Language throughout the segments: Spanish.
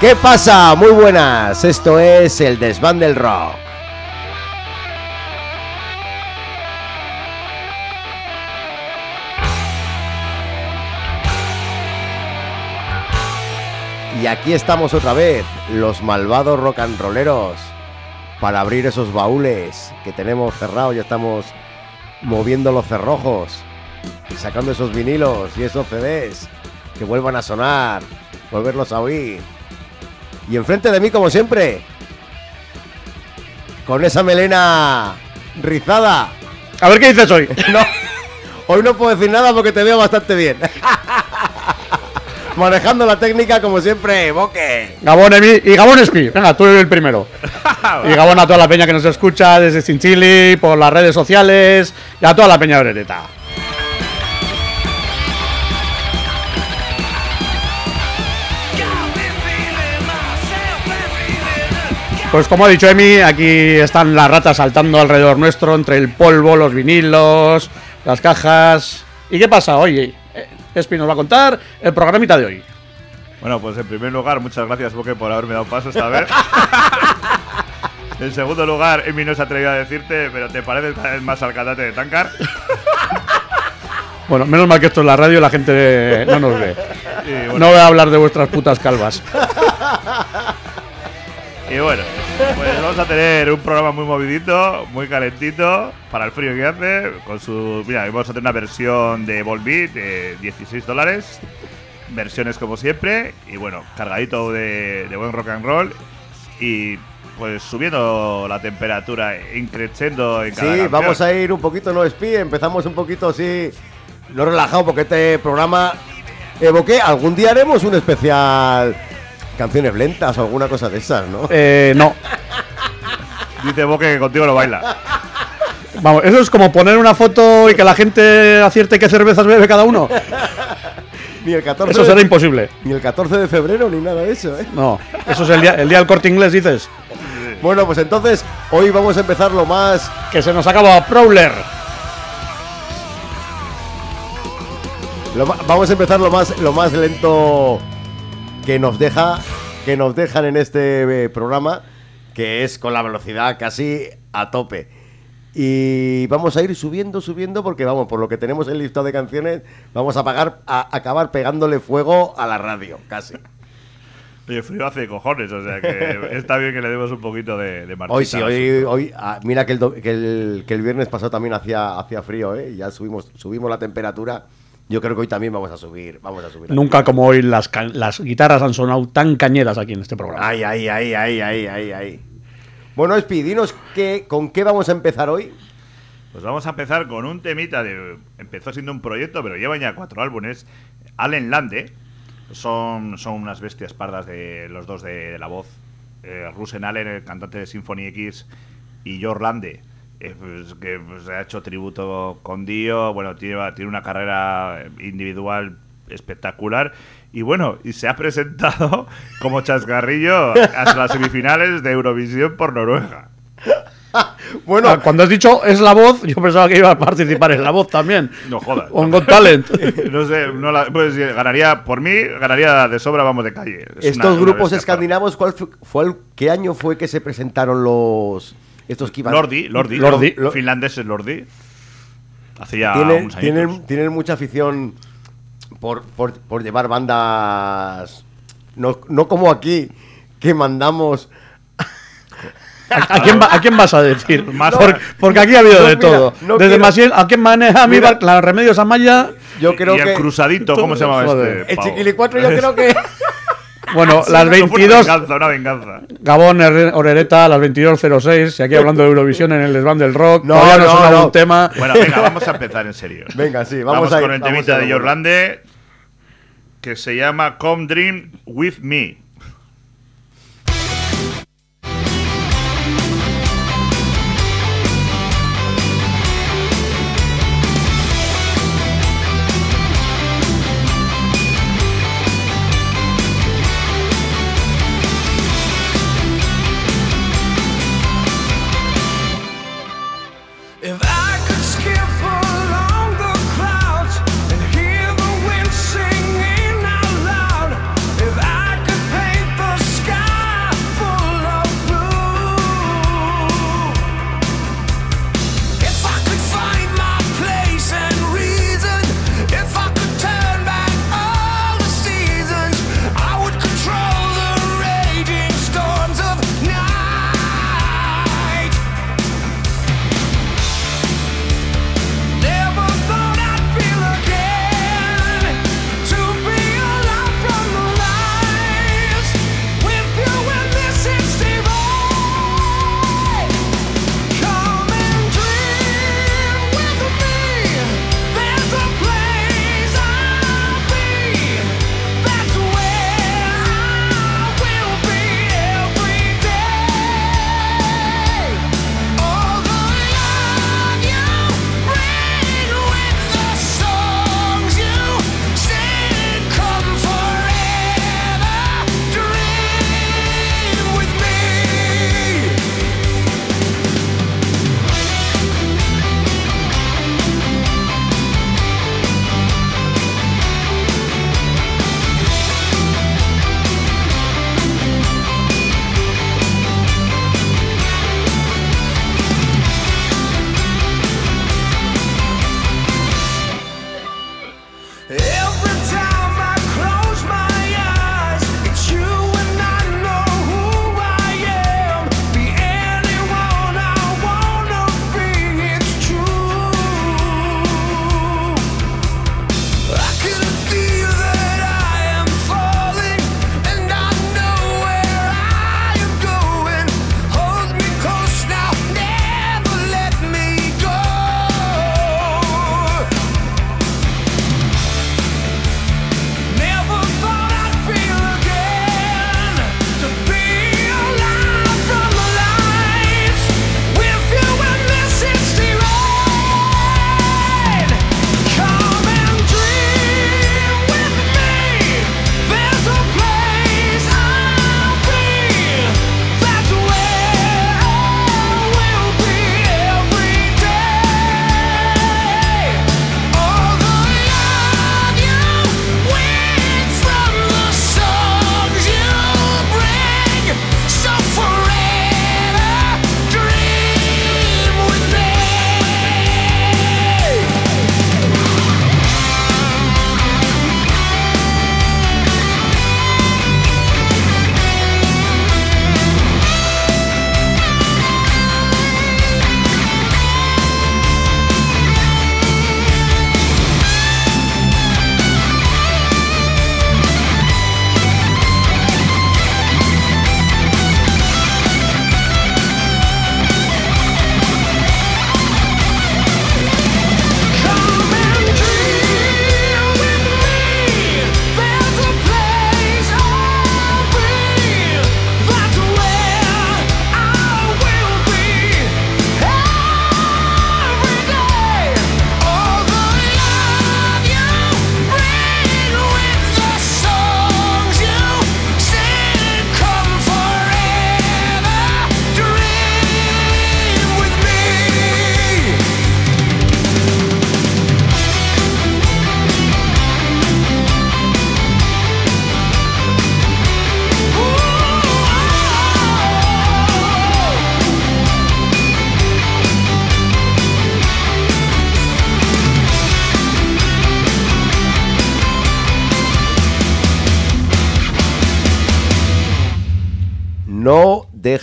¿Qué pasa? Muy buenas. Esto es el Desván del Rock. Y aquí estamos otra vez, los malvados rock and rolleros, para abrir esos baúles que tenemos cerrados. Ya estamos moviendo los cerrojos y sacando esos vinilos y esos CDs que vuelvan a sonar, volverlos a oír. Y enfrente de mí, como siempre, con esa melena rizada. A ver qué dices hoy. No, hoy no puedo decir nada porque te veo bastante bien. Manejando la técnica como siempre, Boque. Gabón Emi y Gabón Espi. Venga, tú eres el primero. Y Gabón a toda la peña que nos escucha desde Chinchili, por las redes sociales y a toda la peña orereta. Pues como ha dicho Emi, aquí están las ratas saltando alrededor nuestro, entre el polvo, los vinilos, las cajas. ¿Y qué pasa hoy? Eh, Espi nos va a contar el programita de hoy. Bueno, pues en primer lugar, muchas gracias, Boque, por haberme dado paso esta vez. en segundo lugar, Emi no se ha atrevido a decirte, pero te pareces cada vez más al de Tankar. Bueno, menos mal que esto es la radio y la gente no nos ve. Bueno, No voy a hablar de vuestras putas calvas. y bueno, pues vamos a tener un programa muy movidito, muy calentito, para el frío que hace. Con su. Mira, vamos a tener una versión de Volbeat de 16 dólares. Versiones como siempre. Y bueno, cargadito de, de buen rock and roll. Y pues subiendo la temperatura, increciendo en cada Sí, canción. vamos a ir un poquito no espí, empezamos un poquito así, no relajado, porque este programa, Boque, algún día haremos un especial canciones lentas o alguna cosa de esas, ¿no? Eh, no. Dice Boque que contigo lo baila. Vamos, eso es como poner una foto y que la gente acierte qué cervezas bebe cada uno. Ni el 14 Eso de- será imposible. Ni el 14 de febrero ni nada de eso, ¿eh? No, eso es el día, el día del corte inglés, dices. Bueno, pues entonces hoy vamos a empezar lo más Que se nos acaba Prowler. Lo vamos a empezar lo más, lo más lento que nos deja, que nos dejan en este eh, programa, que es con la velocidad casi a tope. Y vamos a ir subiendo, subiendo, porque vamos, por lo que tenemos el listado de canciones, vamos a pagar, a acabar pegándole fuego a la radio, casi. Oye, frío hace cojones, o sea que está bien que le demos un poquito de, de Hoy sí, hoy, hoy ah, mira que el, do- que, el, que el viernes pasado también hacía, hacía frío, ¿eh? Ya subimos, subimos la temperatura. Yo creo que hoy también vamos a subir, vamos a subir. Nunca como hoy las, las guitarras han sonado tan cañeras aquí en este programa. Ay, ay, ay, ay, ay, ay, ay. Bueno, Espi, dinos qué, con qué vamos a empezar hoy. Pues vamos a empezar con un temita de. Empezó siendo un proyecto, pero llevan ya cuatro álbumes. Allen Lande. Son, son unas bestias pardas de los dos de, de la voz. Eh, Rusen Allen, el cantante de Symphony X, y George Lande, eh, pues, que pues, ha hecho tributo con Dio. Bueno, tiene, tiene una carrera individual espectacular. Y bueno, y se ha presentado como chascarrillo hasta las semifinales de Eurovisión por Noruega. Bueno, Ah, Cuando has dicho es la voz, yo pensaba que iba a participar en la voz también. No jodas. O en Got Talent. No sé, no la- pues eh, ganaría, por mí, ganaría de sobra, vamos de calle. Es estos una- grupos escandinavos, ¿cuál fue, fue el- ¿qué año fue que se presentaron los estos que iban? Lordi, Lordi, Lordi. lo- finlandeses Lordi. Hacía Tienen, tienen, tienen mucha afición por, por, por llevar bandas. No, no como aquí, que mandamos. ¿A, a quién, va- a quién vas a decir? Más- porque aquí ha habido No, de mira, todo. no Desde quiero- Maciel, ¿a quién maneja mi Mira. bar- la Remedios Amaya? Yo creo y que. el cruzadito, ¿cómo se llamaba Joder. este? El chiquilicuatro, yo creo que. Bueno, Sí, las no, fue Una 22. venganza, una venganza. Gabón Orereta, las 22.06. Y aquí hablando de Eurovisión en el desván del rock. No, Todavía no, no, suena no. un tema. Bueno, venga, vamos a empezar en serio. Venga, sí, Vamos, vamos, a ir, con el vamos temita de ir. George Lande que se llama Come Dream With Me.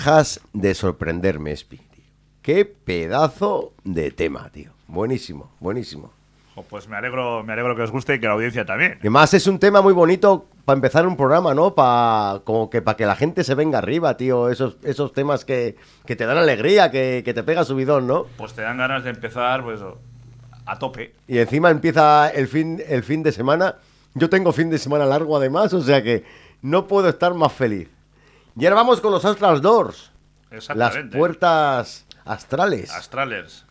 Dejas de sorprenderme, Espi. Qué pedazo de tema, tío. Buenísimo, buenísimo. Pues me alegro, me alegro que os guste y que la audiencia también. Además es un tema muy bonito para empezar un programa, ¿no? Para como que para que la gente se venga arriba, tío. Esos, esos temas que, que te dan alegría, que, que te pega subidón, ¿no? Pues te dan ganas de empezar, pues, a tope. Y encima empieza el fin, el fin de semana. Yo tengo fin de semana largo además, o sea que no puedo estar más feliz. Y ahora vamos con los Astral Doors. Las Exactamente. puertas astrales. Astrales.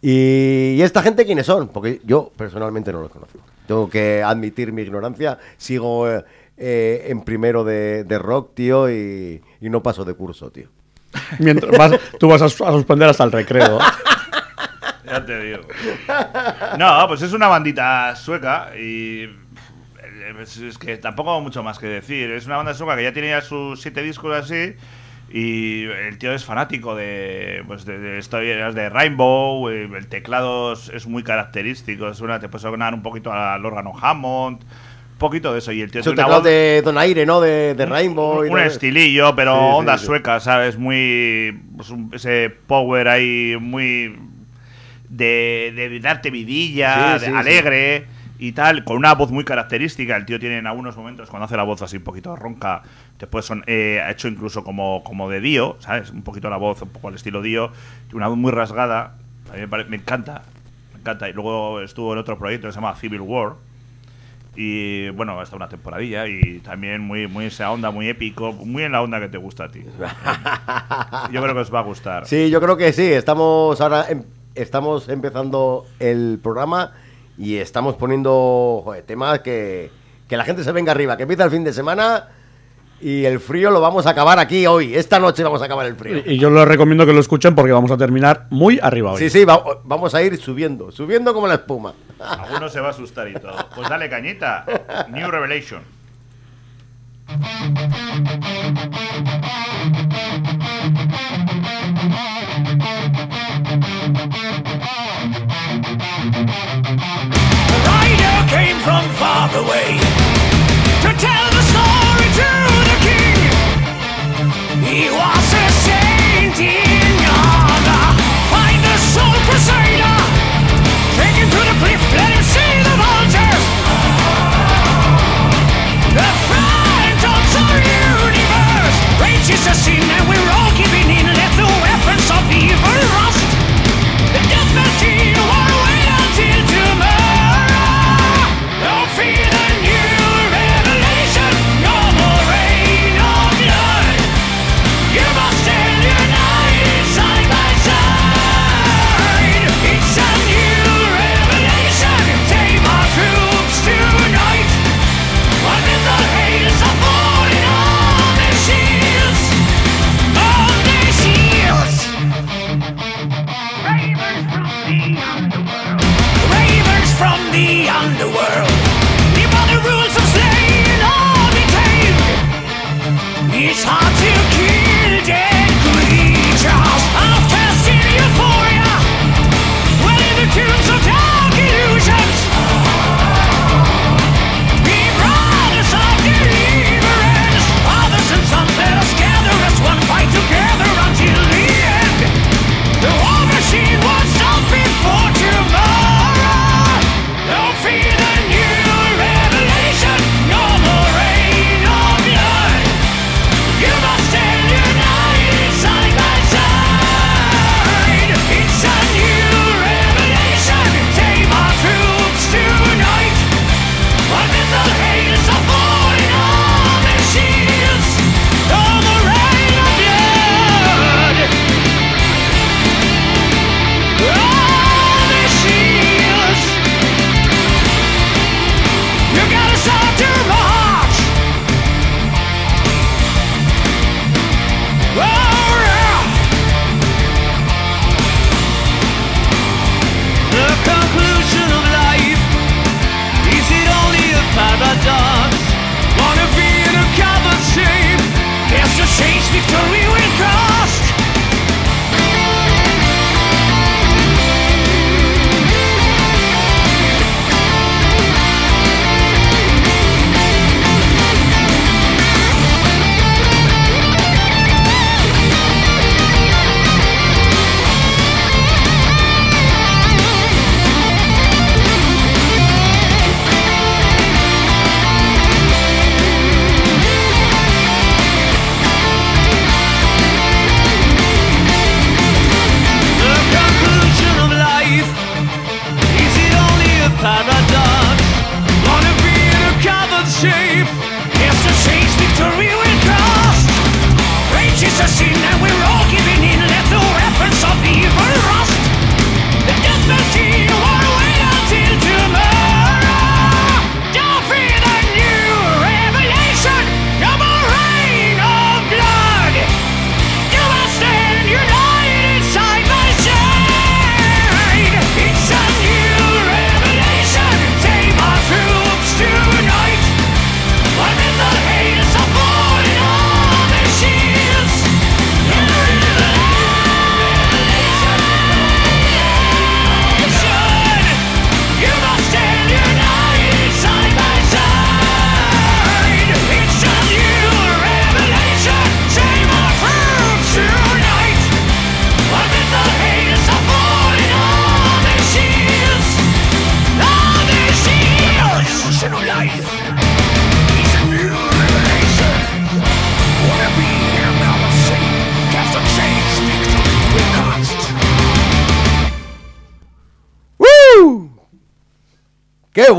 ¿Y, y esta gente quiénes son? Porque yo personalmente no los conozco. Tengo que admitir mi ignorancia. Sigo eh, eh, en primero de, de rock, tío, y, y no paso de curso, tío. Mientras vas- tú vas a suspender hasta el recreo. Ya te digo. No, pues es una bandita sueca y. eh, Es, que tampoco mucho más que decir. Es una banda sueca que ya tiene ya sus siete discos así. Y el tío es fanático de, pues de, de historias de Rainbow. eh, El teclado es, muy característico. Suena, te puede sonar un poquito al órgano Hammond. Un poquito de eso. Y el tío Es un teclado voz- de Donaire, ¿no? De, de Rainbow. y un estilillo, pero Sí, sí, onda sí. sueca, ¿sabes? Muy. pues, un- ese power ahí, muy. De, de darte vidilla, Sí, de sí, alegre y tal, con una voz muy característica. El tío tiene en algunos momentos, cuando hace la voz así un poquito ronca, puede son, eh, ha hecho incluso como, como de Dio, ¿sabes? Un poquito la voz, un poco al estilo Dio, una voz muy rasgada. A mí me, pare- me encanta, me encanta. Y luego estuvo en otro proyecto que se llama Civil War. Y bueno, hasta una temporadilla y también muy, muy esa onda, muy épico, muy en la onda que te gusta a ti. Yo creo que os va a gustar. Sí, yo creo que sí. Estamos ahora em- estamos empezando el programa y estamos poniendo joder, temas que, que la gente se venga arriba, que empieza el fin de semana y el frío lo vamos a acabar aquí hoy. Esta noche vamos a acabar el frío. Y, y yo les recomiendo que lo escuchen porque vamos a terminar muy arriba hoy. Sí, sí, va- vamos a ir subiendo, subiendo como la espuma. Alguno se va a asustar y todo. Pues dale cañita. New Revelation. Rider came from far away to tell the story to the king. He was a saint in honor, find a soul crusader. Take him to the cliff, let him see the vultures. The of universe and we the key to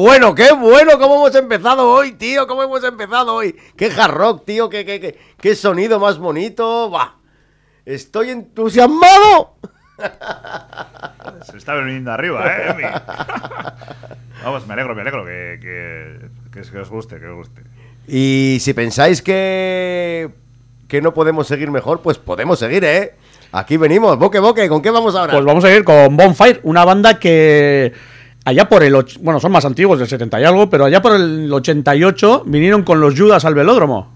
bueno, qué bueno, cómo hemos empezado hoy, tío, cómo hemos empezado hoy. Qué hard rock, tío, qué, qué, qué, qué sonido más bonito. Bah, estoy entusiasmado. Se está viniendo arriba, ¿eh? Emi? Vamos, me alegro, me alegro que, que, que, os guste, que os guste. Y si pensáis que, que no podemos seguir mejor, pues podemos seguir, ¿eh? Aquí venimos, boque, boque. ¿Con qué vamos ahora? Pues vamos a ir con Bonfire, una banda que allá por el... Bueno, son más antiguos, del 70 y algo, pero allá por el 88 vinieron con los Judas al velódromo.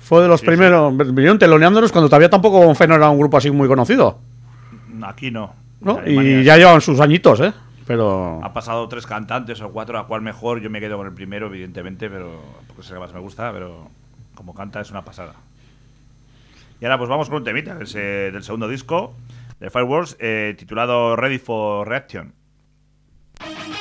Fue de los primeros... Vinieron teloneándonos cuando todavía tampoco Bonfeno era un grupo así muy conocido. Aquí no. ¿No? Y ya llevan sus añitos, ¿eh? Pero... Ha pasado tres cantantes o cuatro, a cual mejor. Yo me quedo con el primero, evidentemente, pero... Porque es el que más me gusta, pero... Como canta es una pasada. Y ahora pues vamos con un temita eh, del segundo disco de Fireworks eh, titulado Ready for Reaction. Bye.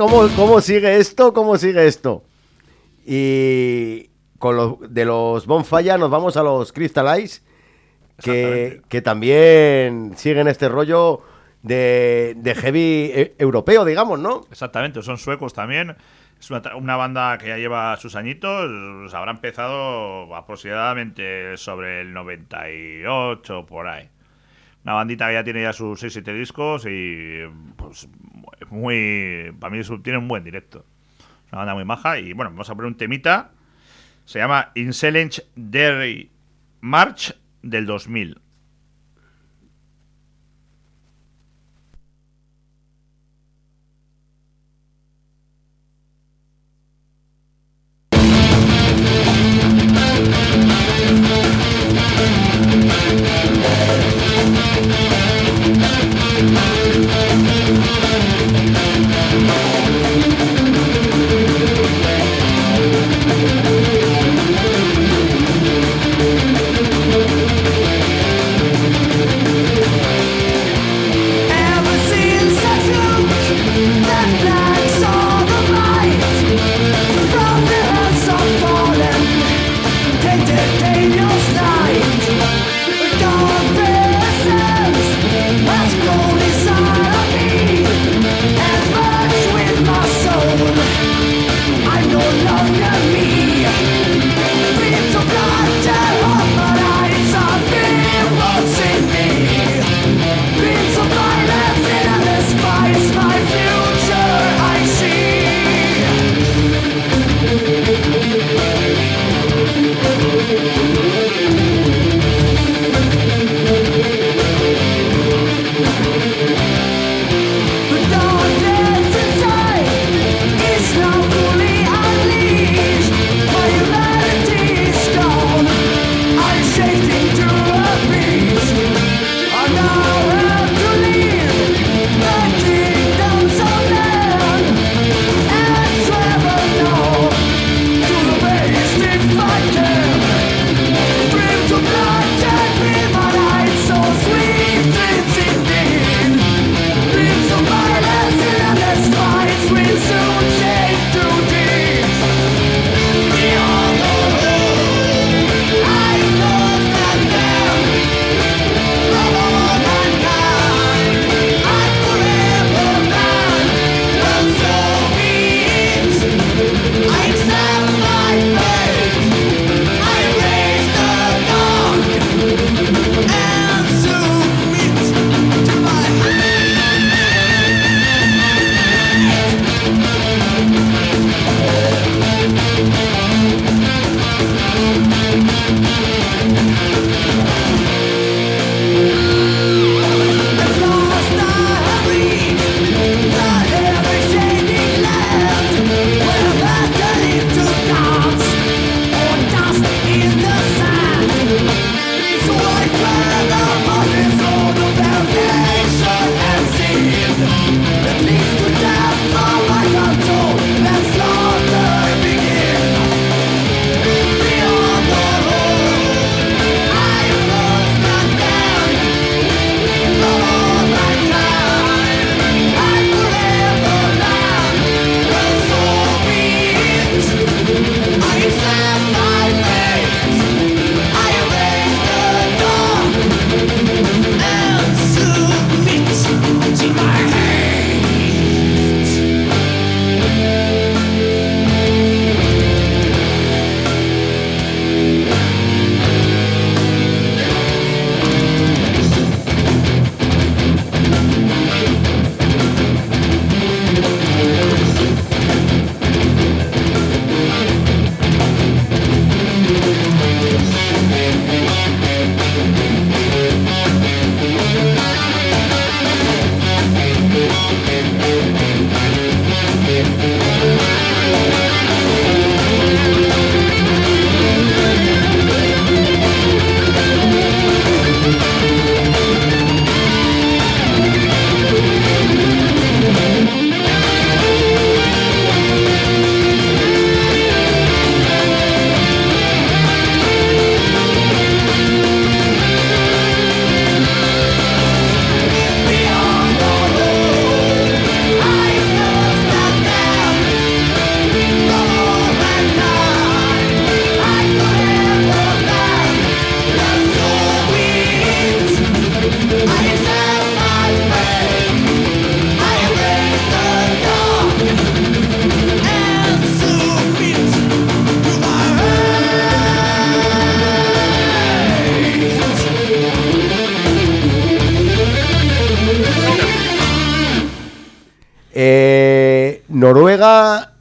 ¿Cómo, ¿cómo sigue esto? ¿Cómo sigue esto? Y con los de los Bonfire nos vamos a los Crystal Eyes, que, que también siguen este rollo de, de heavy e- europeo, digamos, ¿no? Exactamente, son suecos también. Es una, una banda que ya lleva sus añitos. Habrá empezado aproximadamente sobre el 98, por ahí. Una bandita que ya tiene ya sus 6-7 discos y pues muy... Para mí tiene un buen directo. Una banda muy maja y bueno, vamos a poner un temita. Se llama Insolence Dairy March del 2000.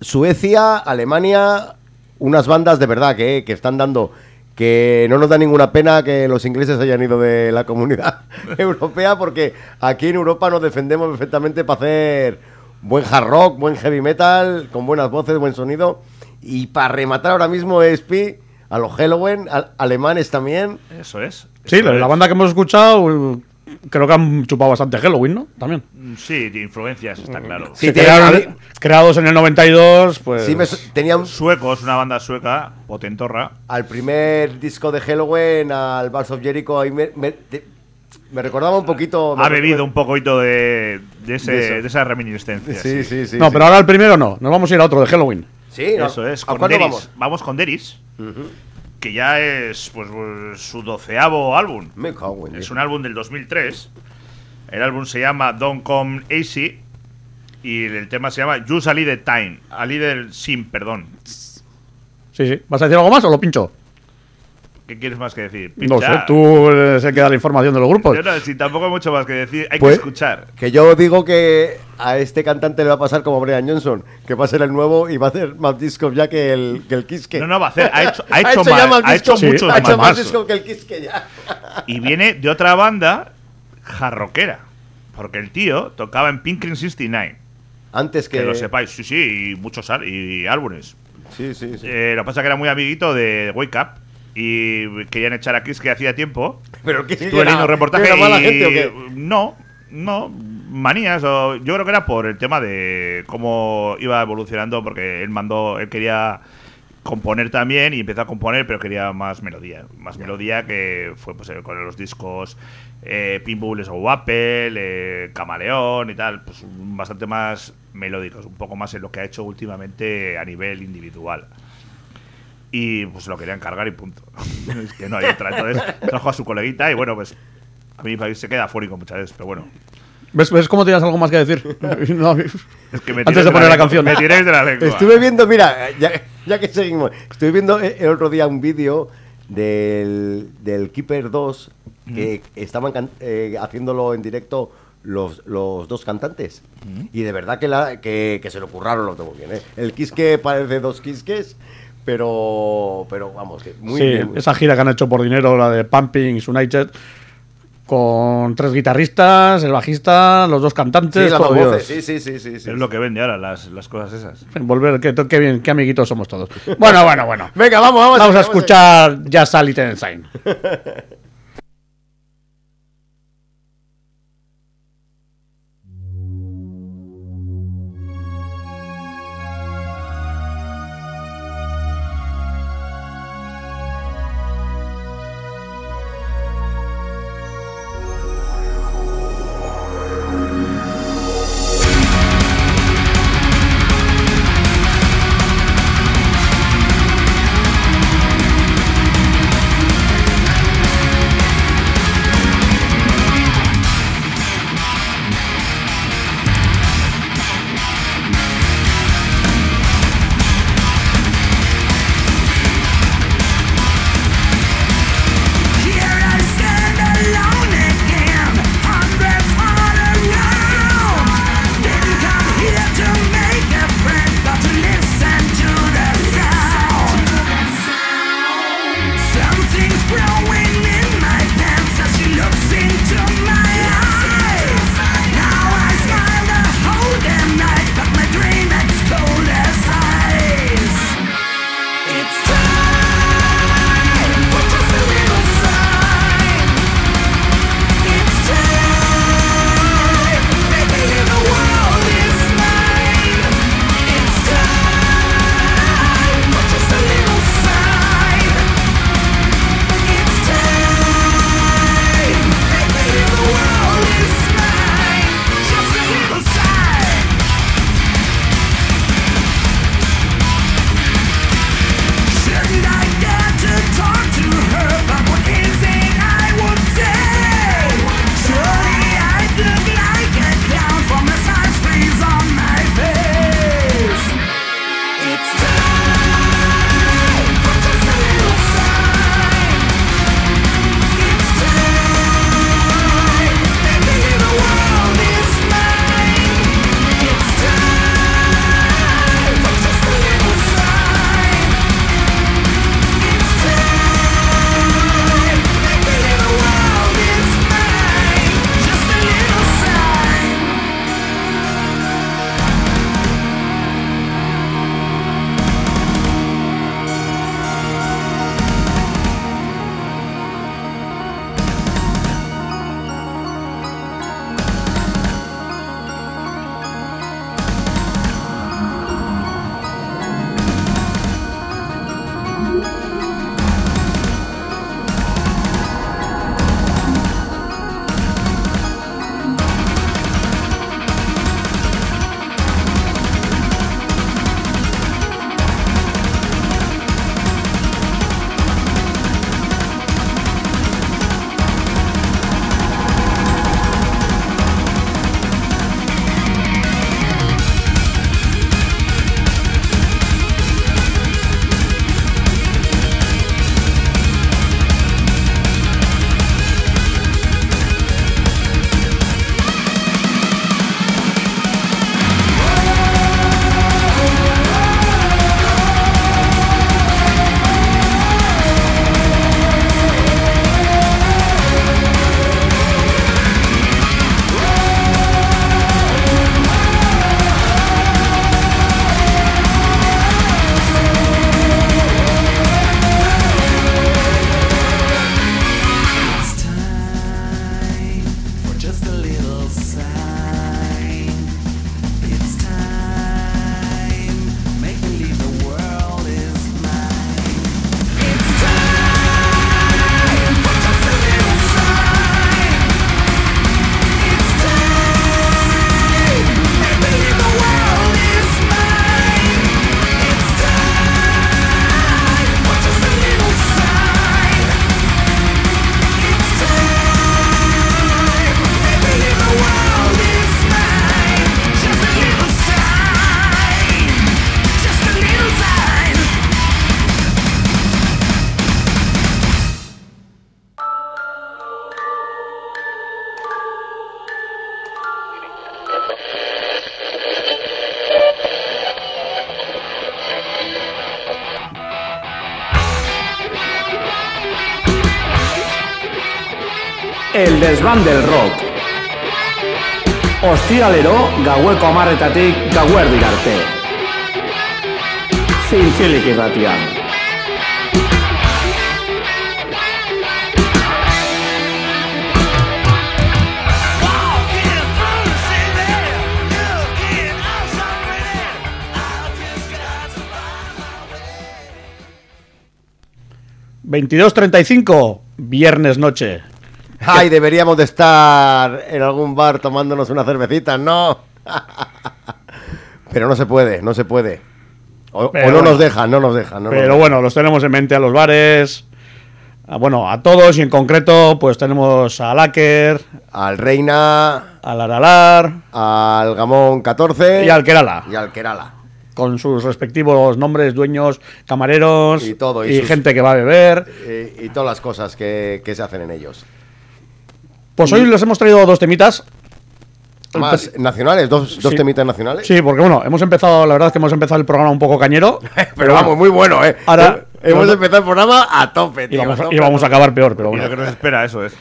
Suecia, Alemania, unas bandas de verdad que, que están dando. Que no nos da ninguna pena que los ingleses hayan ido de la comunidad europea, porque aquí en Europa nos defendemos perfectamente para hacer buen hard rock, buen heavy metal, con buenas voces, buen sonido. Y para rematar ahora mismo ESP, a los Halloween, a- alemanes también. Eso es. Sí, la, banda que hemos escuchado, creo que han chupado bastante Halloween, ¿no? También. Mm, Sí, de influencias, está claro. Sí, Se tiene- crearon- creados en el 92, pues. Sí, me su- tenían Suecos, una banda sueca, potentorra. al primer disco de Halloween, al Balls of Jericho, ahí me, me- te- me recordaba un poquito. Ha bebido un poquito de, de, ese, De eso. de esa reminiscencia. Sí, sí, sí. no, sí. pero ahora el primero no. Nos vamos a ir a otro de Halloween. Sí, ¿no? Eso es, ¿A con cuándo Deris. vamos? Vamos con Deris, que ya es pues, pues, su doceavo álbum. Me cago en Es un álbum del 2003. El álbum se llama Don't Come Easy y el tema se llama You Ali the Time. Ali del Sim, perdón. Sí, sí. ¿Vas a decir algo más o lo pincho? ¿Qué quieres más que decir? No sé, tú eres el que da la información de los grupos. Yo no, si tampoco hay mucho más que decir, hay Pues- que escuchar. Que yo digo que a este cantante le va a pasar como Brian Johnson, que va a ser el nuevo y va a hacer más discos ya que el, que el Kiske. No, no, va a hacer, ha hecho, ha hecho, ha hecho discos, Sí, muchos ha hecho más. discos que el Kiske ya. Y viene de otra banda jarroquera. Porque el tío tocaba en Pink Cream 69. Antes que. Que lo sepáis, sí, sí, y muchos y álbumes. Sí, sí, sí. Eh, lo que pasa es que era muy amiguito de Wake Up y querían echar a Kiss que hacía tiempo. Pero leyendo un reportaje ¿Era mala y- gente o qué? No, no, manías. o- yo creo que era por el tema de cómo iba evolucionando, porque él mandó, él quería componer también y empezó a componer, pero quería más melodía. Más melodía que fue pues, eh, con los discos eh, Pinballs o Apple, eh, Camaleón y tal, pues bastante más melódicos, un poco más en lo que ha hecho últimamente a nivel individual. Y pues lo querían cargar y punto. es que no hay otra. Entonces trajo a su coleguita y bueno, pues a mí se queda afónico muchas veces, pero bueno. ¿Ves, ¿Ves cómo tienes algo más que decir? No, Es que me Antes de poner la canción. Me tiréis de la lengua. Estuve viendo, mira, ya, ya que seguimos, estuve viendo el otro día un vídeo del, del Keeper 2 que estaban can- eh, haciéndolo en directo los, los dos cantantes. Y de verdad que, la, que, que se lo curraron los dos bien. ¿eh? El Kiske parece dos Kiskes, pero, pero vamos, que muy sí, bien. esa gira que han hecho por dinero, la de Pumping United, con tres guitarristas, el bajista, los dos Sí, cantantes, las todo Dios. voces, sí, sí, sí, sí, sí. Es lo que vende ahora las, las cosas esas. Volver, qué, qué bien, qué amiguitos somos todos. Bueno, bueno, bueno. Venga, vamos, vamos. Vamos a escuchar Just a Little El desván del rock. Ostiralero gaueko amarretatik gauerdi arte. Zintzilik irratian. Walking through the city, looking all so pretty. I just got to find my way. 22.35, viernes noche. Ay, deberíamos de estar en algún bar tomándonos una cervecita, ¿no? Pero no se puede, no se puede. O, o no bueno. nos dejan, no nos dejan. no nos Pero dejan. bueno, los tenemos en mente a los bares. a- bueno, a todos y en concreto, pues tenemos a Laker, Al Reina, al Aralar al Gamón 14 y al Kerala. y al Kerala. Con sus respectivos nombres, dueños, camareros Y todo, y sus- gente que va a beber. Y, y todas las cosas que, que se hacen en ellos. Pues hoy les hemos traído dos temitas. Más nacionales, dos, dos Sí. temitas nacionales. Sí, porque bueno, hemos empezado, la verdad es que hemos empezado el programa un poco cañero. Pero vamos, muy bueno, ¿eh? Ahora- Hemos no- empezado el programa a tope, Y tío. vamos, a, tope, y vamos a acabar peor, pero Y bueno. lo que nos espera, eso es.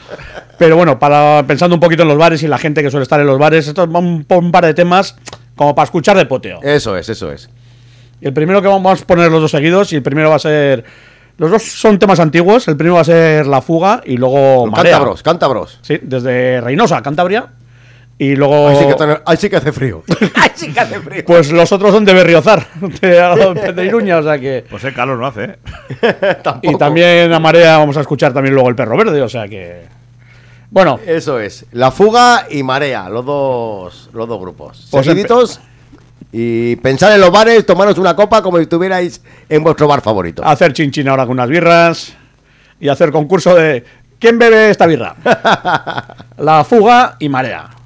Pero bueno, para, pensando un poquito en los bares y la gente que suele estar en los bares, esto es un, un par de temas como para escuchar de poteo. Eso es, eso es. Y el primero que vamos a poner los dos seguidos, y el primero va a ser. Los dos son temas antiguos. El primero va a ser La Fuga y luego Marea. Cántabros, cántabros. Sí, desde Reynosa, Cantabria. Y luego. Ahí sí, que, tan- ahí sí que hace frío. ahí sí que hace frío. Pues los otros son de Berriozar, de, de Iruña, o sea que. Pues el calor no hace, ¿eh? Y también a Marea vamos a escuchar también luego el perro verde, o sea que. Bueno, Eso es. La fuga y marea, los dos, los dos grupos. Pues Seguiditos. Y pensar en los bares, tomaros una copa como si estuvierais en vuestro bar favorito. hacer chinchín ahora con unas birras y hacer concurso de ¿quién bebe esta birra? La fuga y marea.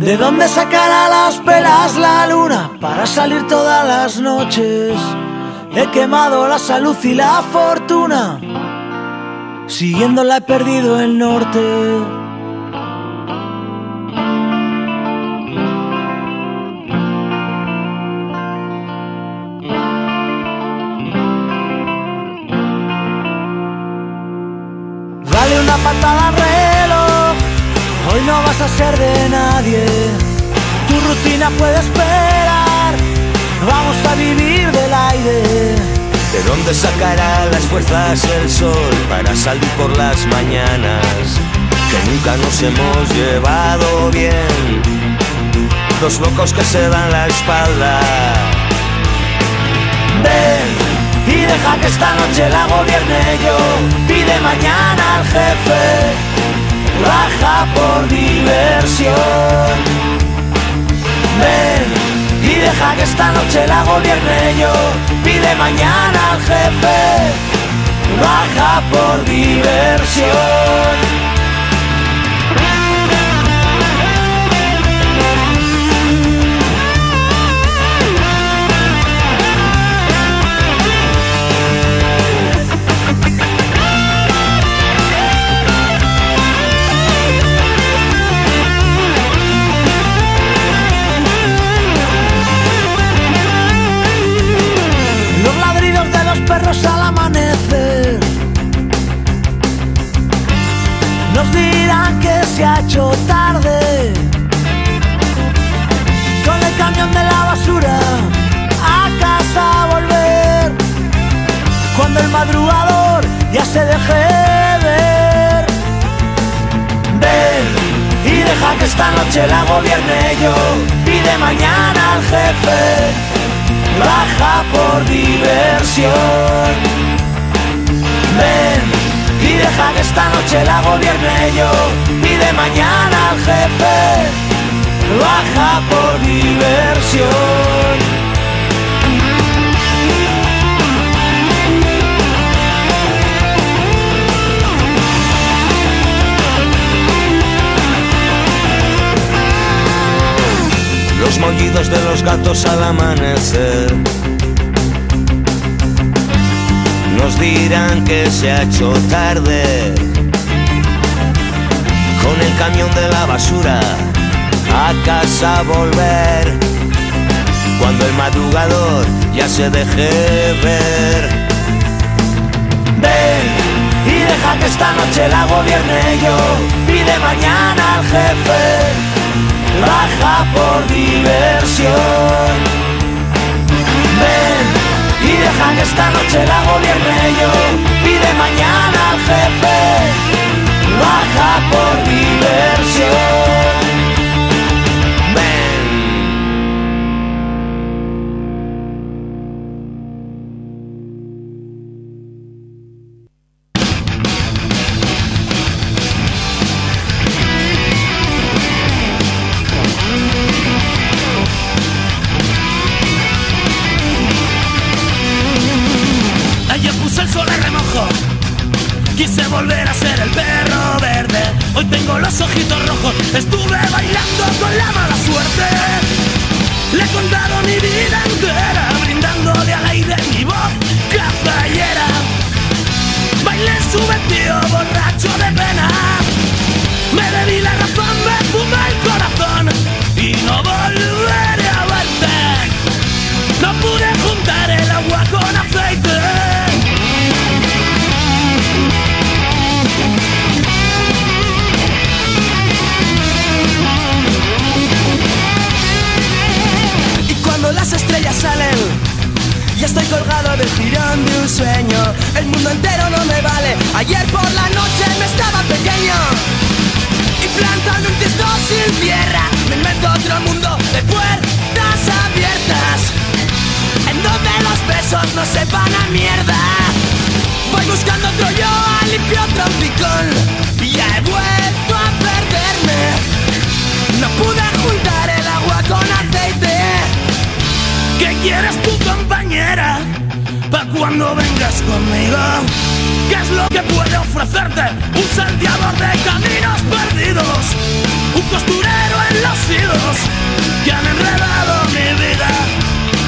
¿De dónde sacará las pelas la luna para salir todas las noches? He quemado la salud y la fortuna, siguiéndola he perdido el norte. Dale una patada hoy no vas a ser de nadie. Tu rutina puede esperar, vamos a vivir del aire. ¿De dónde sacará las fuerzas el sol para salir por las mañanas? Que nunca nos hemos llevado bien. Dos locos que se dan la espalda. Ven y deja que esta noche la gobierne yo. Pide mañana al jefe, baja por diversión. Ven y deja que esta noche la gobierne yo. Pide mañana al jefe, baja por diversión. Que se ha hecho tarde. Con el camión de la basura a casa volver. Cuando el madrugador ya se deje ver. Ven y deja que esta noche la gobierne yo. Pide mañana al jefe baja por diversión. Ven deja que esta noche la gobierne yo. Pide mañana al jefe, baja por diversión. Los maullidos de los gatos al amanecer nos dirán que se ha hecho tarde. Con el camión de la basura a casa volver. Cuando el madrugador ya se deje ver. Ven y deja que esta noche la gobierne yo. Pide mañana al jefe baja por diversión. Ven y deja que esta noche la gobierne yo. Pide mañana al jefe, baja por diversión. Los ojitos rojos. Estuve bailando con la mala suerte. Le he lo que puede ofrecerte? Un salteador de caminos perdidos. Un costurero en los hilos que han enredado mi vida.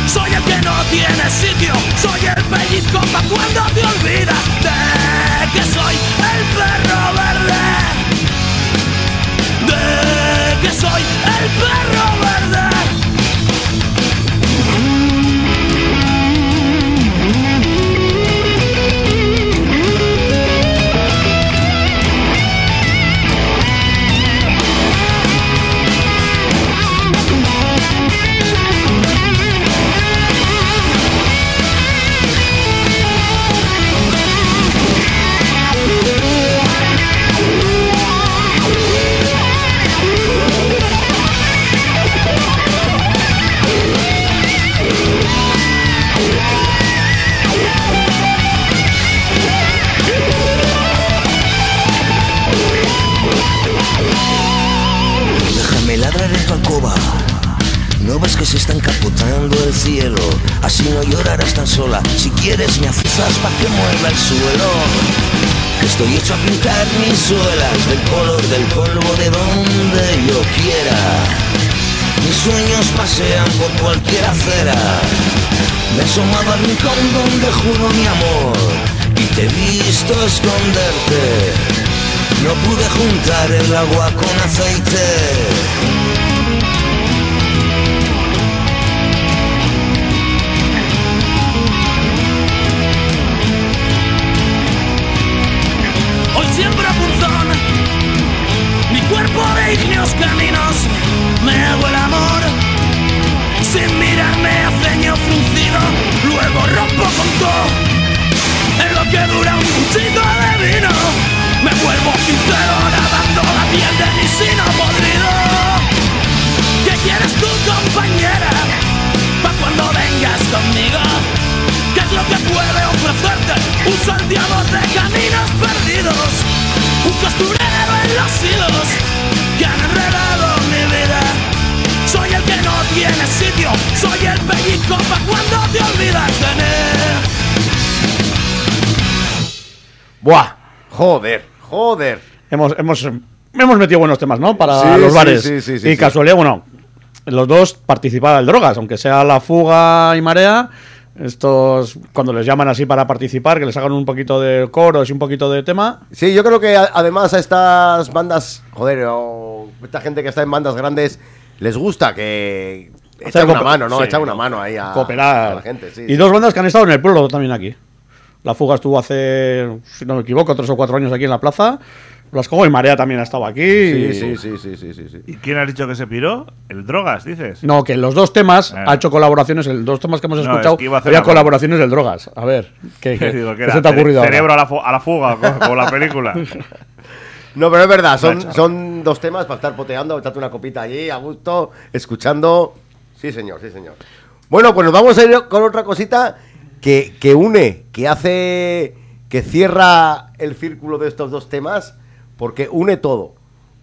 Soy el que no tiene sitio. Soy el pellizco pa' cuando te olvidas de que soy el perro verde. De que soy el perro verde. Se está encapotando el cielo, así no llorarás tan sola. Si quieres me azuzas para que mueva el suelo. Que estoy hecho a pintar mis suelas del color del polvo de donde yo quiera. Mis sueños pasean por cualquier acera. Me he asomado al rincón donde juro mi amor y te he visto esconderte. No pude juntar el agua con aceite. Cuchito de vino, me vuelvo sincero nadando la piel de mi sino podrido. ¿Qué quieres tú, compañera? Pa' cuando vengas conmigo. ¿Qué es lo que puede ofrecerte? Un salteador de caminos perdidos. Un costurero en los hilos que han enredado mi vida. Soy el que no tiene sitio. Soy el pellizco pa' cuando te olvidas tener. Buah, joder, joder. Hemos, hemos, hemos metido buenos temas, ¿no? Para Sí, los bares. sí, sí, sí, y casualidad, bueno, los dos participaban en drogas, aunque sea la fuga y marea. Estos, cuando les llaman así para participar, que les hagan un poquito de coros y un poito de tema. Sí, yo creo que a- además a estas bandas, joder, o esta gente que está en bandas grandes, les gusta que echar una mano, ¿no? sí, echar una mano ahí a, cooperar. a la gente. Sí, y sí. dos bandas que han estado en el pueblo también aquí. La fuga estuvo hace, si no me equivoco, tres o cuatro años aquí en la plaza. Las Cogo y Marea también ha estado aquí. Sí, y- sí, sí, sí, sí, sí, sí. ¿Y quién ha dicho que se piró? El Drogas, dices. No, que en los dos temas Ah. ha hecho colaboraciones, en los dos temas que hemos No, escuchado, es que iba a hacer había colaboraciones del Drogas. A ver, ¿qué, qué- Digo, qué era se te ha ocurrido ahora? Cerebro a la, fu- a la fuga, como, como la película. No, pero es verdad, son, son dos temas para estar poteando, echarte una copita allí, a gusto, escuchando. Sí, señor, sí, señor. Bueno, pues nos vamos a ir con otra cosita que, une, que hace, que cierra el círculo de estos dos temas, porque une todo.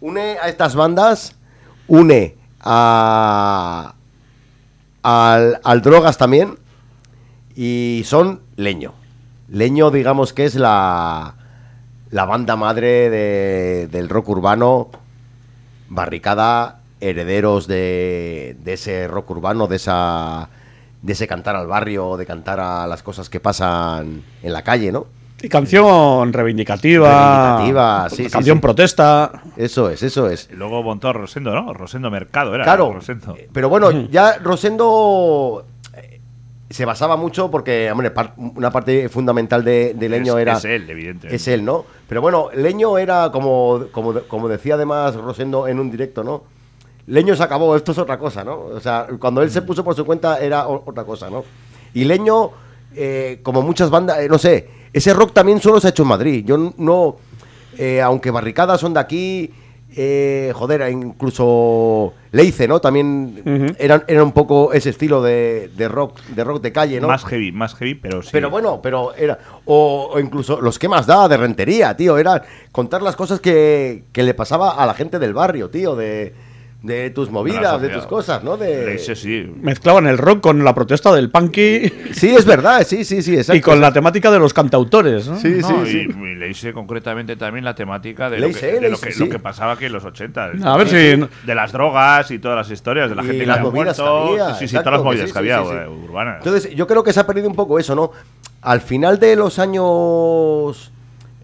Une a estas bandas, une a, al, al Drogas también, y son Leño. Leño, digamos que es la, la banda madre de- del rock urbano, barricada, herederos de, de ese rock urbano, de esa de ese cantar al barrio, de cantar a las cosas que pasan en la calle, ¿no? Y canción reivindicativa. Reivindicativa, sí, sí, Canción sí. protesta. Eso es, eso es. Luego montó Rosendo, ¿no? Rosendo Mercado era. Claro, Rosendo. eh, pero bueno, ya Rosendo eh, se basaba mucho porque, hombre, una parte fundamental de, de Leño Es- era... es él, evidentemente. Es él, ¿no? Pero bueno, Leño era, como, como, como decía además Rosendo en un directo, ¿no? Leño se acabó, esto es otra cosa, ¿no? O sea, cuando él se puso por su cuenta era otra cosa, ¿no? Y Leño, eh, como muchas bandas, eh, no sé, ese rock también solo se ha hecho en Madrid. Yo no, eh, aunque Barricadas son de aquí, eh, joder, incluso Leice, ¿no? También eran, era un poco ese estilo de, de rock, de rock de calle, ¿no? Más heavy, más heavy, pero sí. Pero bueno, pero era. O, o incluso los que más da de rentería, tío. Era contar las cosas que, que le pasaba a la gente del barrio, tío. De, de tus movidas, de tus cosas, ¿no? De... Leise, sí. Mezclaban el rock con la protesta del punky Sí, es verdad, sí, sí, sí, exacto. y con la temática de los cantautores. ¿no? Sí, No, sí, y, sí. y Leise concretamente también la temática de, Leise, lo, que, de lo, que, sí. lo que pasaba aquí en los 80. A ver si- De las drogas y todas las historias, de la Y gente que las había movidas que muerto. había, sí, sí, sí, exacto, todas las que movidas sí, que sí, había sí, sí. eh, urbanas. Entonces, yo creo que se ha perdido un poco eso, ¿no? Al final de los años,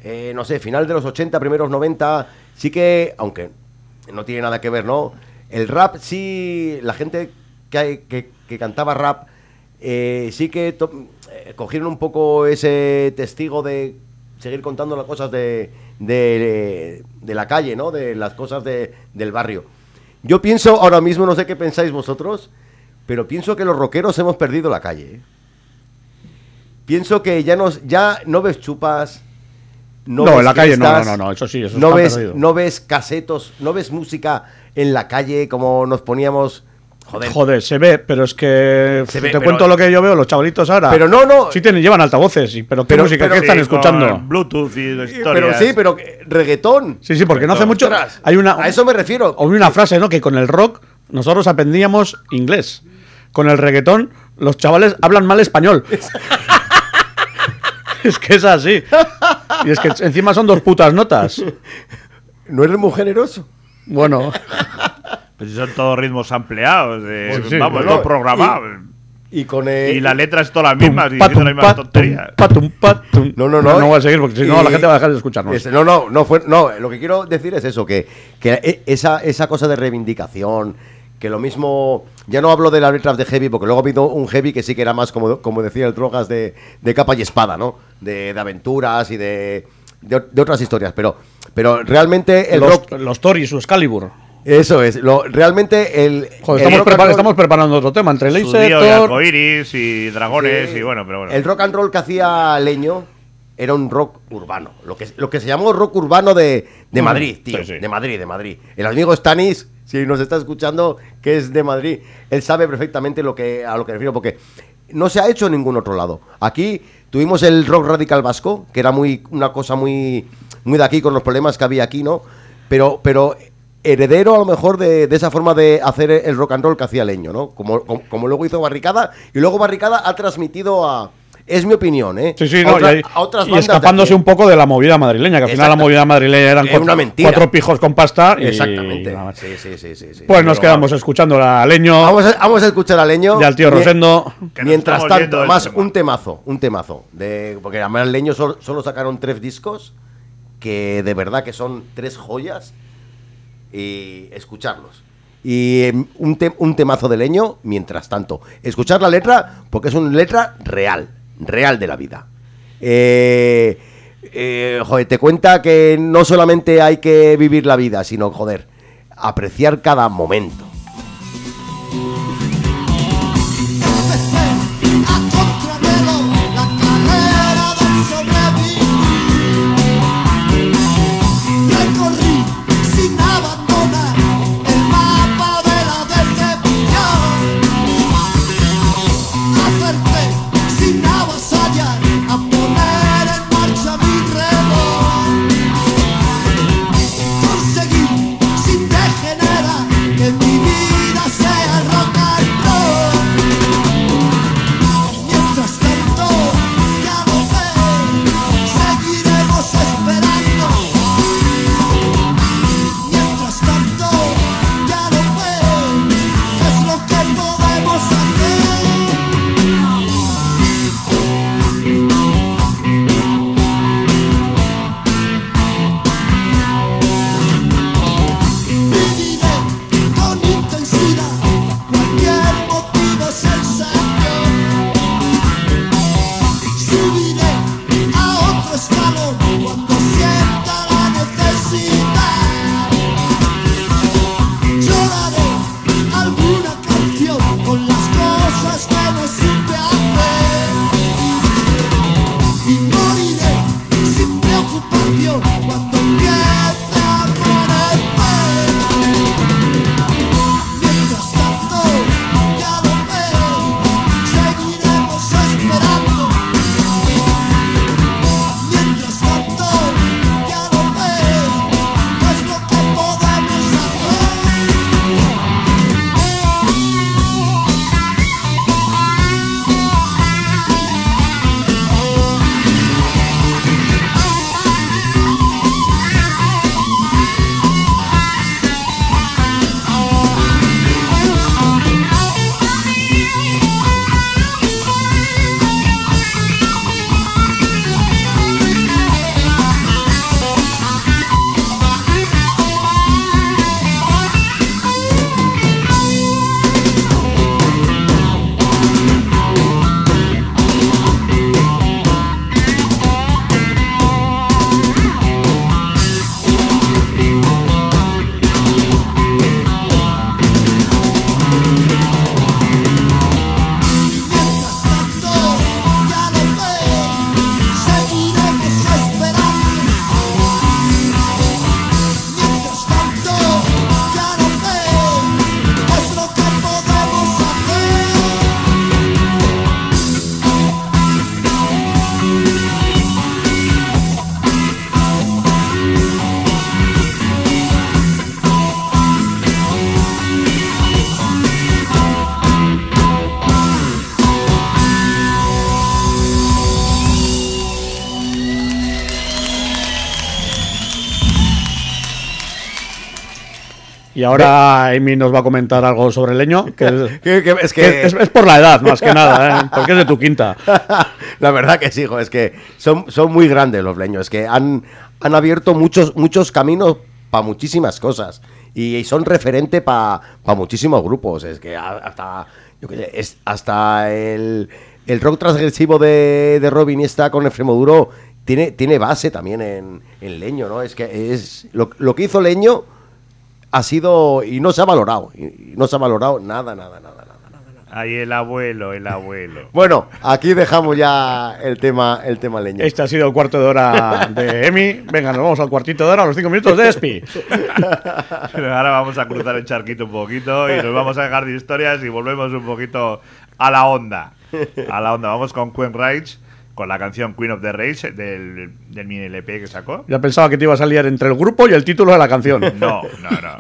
eh, no sé, final de los 80, primeros 90, sí que, aunque no tiene nada que ver, ¿no? El rap sí, la gente que, que, cantaba rap, eh, sí que eh, cogieron un poco ese testigo de seguir contando las cosas de, de, de la calle, ¿no? De las cosas de- del barrio. Yo pienso, ahora mismo, no sé qué pensáis vosotros, pero pienso que los rockeros hemos perdido la calle. ¿eh? Pienso que ya, nos, ya no ves chupas. No, ves en la calle no, no, no, no, eso sí, eso no está ves, perdido. no ves casetos, no ves música en la calle como nos poníamos. Joder, Joder, se ve, pero es que Se te ve, pero- cuento lo que yo veo, los chavalitos ahora. Pero no, no. Sí tienen, llevan altavoces, sí, pero ¿qué Pero- música? pero- ¿Qué están Sí, escuchando? Bluetooth y historias. pero sí, pero reggaetón. Sí, sí, porque no hace mucho. Ostras, Hay una, a eso me refiero. O una frase, ¿no? Que con el rock nosotros aprendíamos inglés. Con el reggaetón, los chavales hablan mal español. es que es así. Y es que encima son dos putas notas. ¿No eres muy generoso? Bueno, Pues son todos ritmos ampliados, de, Pues sí, vamos, todo programado. Y con el... Y, las letras todas las tum, mismas y pa, diciendo la misma tontería. tum, pa, tum, pa, tum. No, no, no. No voy a seguir porque si no Y- la gente va a dejar de escucharnos. Este, no, no, no fue. No, lo que quiero decir es eso, que, que e- esa, esa cosa de reivindicación, que lo mismo. Ya no hablo de las letras de heavy, porque luego ha habido un heavy que sí que era más, como, como decía el drogas, de, de capa y espada, ¿no? De, de aventuras y de, de, de otras historias. Pero, pero realmente el los, rock. los Tories, su Excalibur. Eso es. Lo, realmente el. Joder, el estamos, rock and prepar- roll- estamos preparando otro tema entre lío y arcoiris y dragones Sí. y bueno, pero bueno. El rock and roll que hacía Leño era un rock urbano. Lo que, lo que se llamó rock urbano de, de Mm, Madrid, tío. sí, sí. De Madrid, de Madrid. El amigo Stanis, si nos está escuchando, que es de Madrid, él sabe perfectamente lo que, a lo que refiero, porque no se ha hecho en ningún otro lado. Aquí tuvimos el rock radical vasco, que era muy una cosa muy, muy de aquí, con los problemas que había aquí, ¿no? Pero, pero heredero a lo mejor de, de esa forma de hacer el rock and roll que hacía Leño, ¿no? Como, como, como luego hizo Barricada, y luego Barricada ha transmitido a... Es mi opinión, ¿eh? Sí, sí, a, no, otra- y, a otras y bandas escapándose un poco de la movida madrileña, que al final la movida madrileña eran cuatro, una mentira. cuatro pijos con pasta. y Exactamente. Sí, sí, sí, sí, sí. Pues nos quedamos escuchando a Leño Vamos a, vamos a escuchar a Leño. y al tío Rosendo. Que Mientras tanto, más tema. un temazo, un temazo. De, porque además Leño sol- solo sacaron tres discos que de verdad que son tres joyas y escucharlos. Y em, un, te- un temazo de Leño, mientras tanto. Escuchar la letra porque es una letra real, real de la vida. Eh, eh, joder, te cuenta que no solamente hay que vivir la vida, sino, joder, apreciar cada momento. Ahora Amy nos va a comentar algo sobre el leño, que es, Que- que- es que es, es por la edad, más que nada, ¿eh? porque es de tu quinta. la verdad que sí, hijo, es que son, son muy grandes los leños, es que han, han abierto muchos, muchos caminos para muchísimas cosas y, son referente para muchísimos grupos, es que hasta, yo qué sé, es, hasta el, el rock transgresivo de, de Robin y está con Efremoduro tiene, tiene base también en, en leño, ¿no? Es que es lo, lo que hizo leño ha sido y no se ha valorado, y, y no se ha valorado nada, nada, nada, nada. Ahí el abuelo, el abuelo. Bueno, aquí dejamos ya el tema, el tema leño. Este ha sido el cuarto de hora de Emi. Venga, nos vamos al cuartito de hora, a los cinco minutos de Espi. Pero ahora vamos a cruzar el charquito un poquito y nos vamos a dejar de historias y volvemos un poquito a la onda. A la onda. Vamos con Queen Rage, con la canción Queen of the Rage del, del mini LP que sacó. Ya pensaba que te ibas a liar entre el grupo y el título de la canción. No, no, no.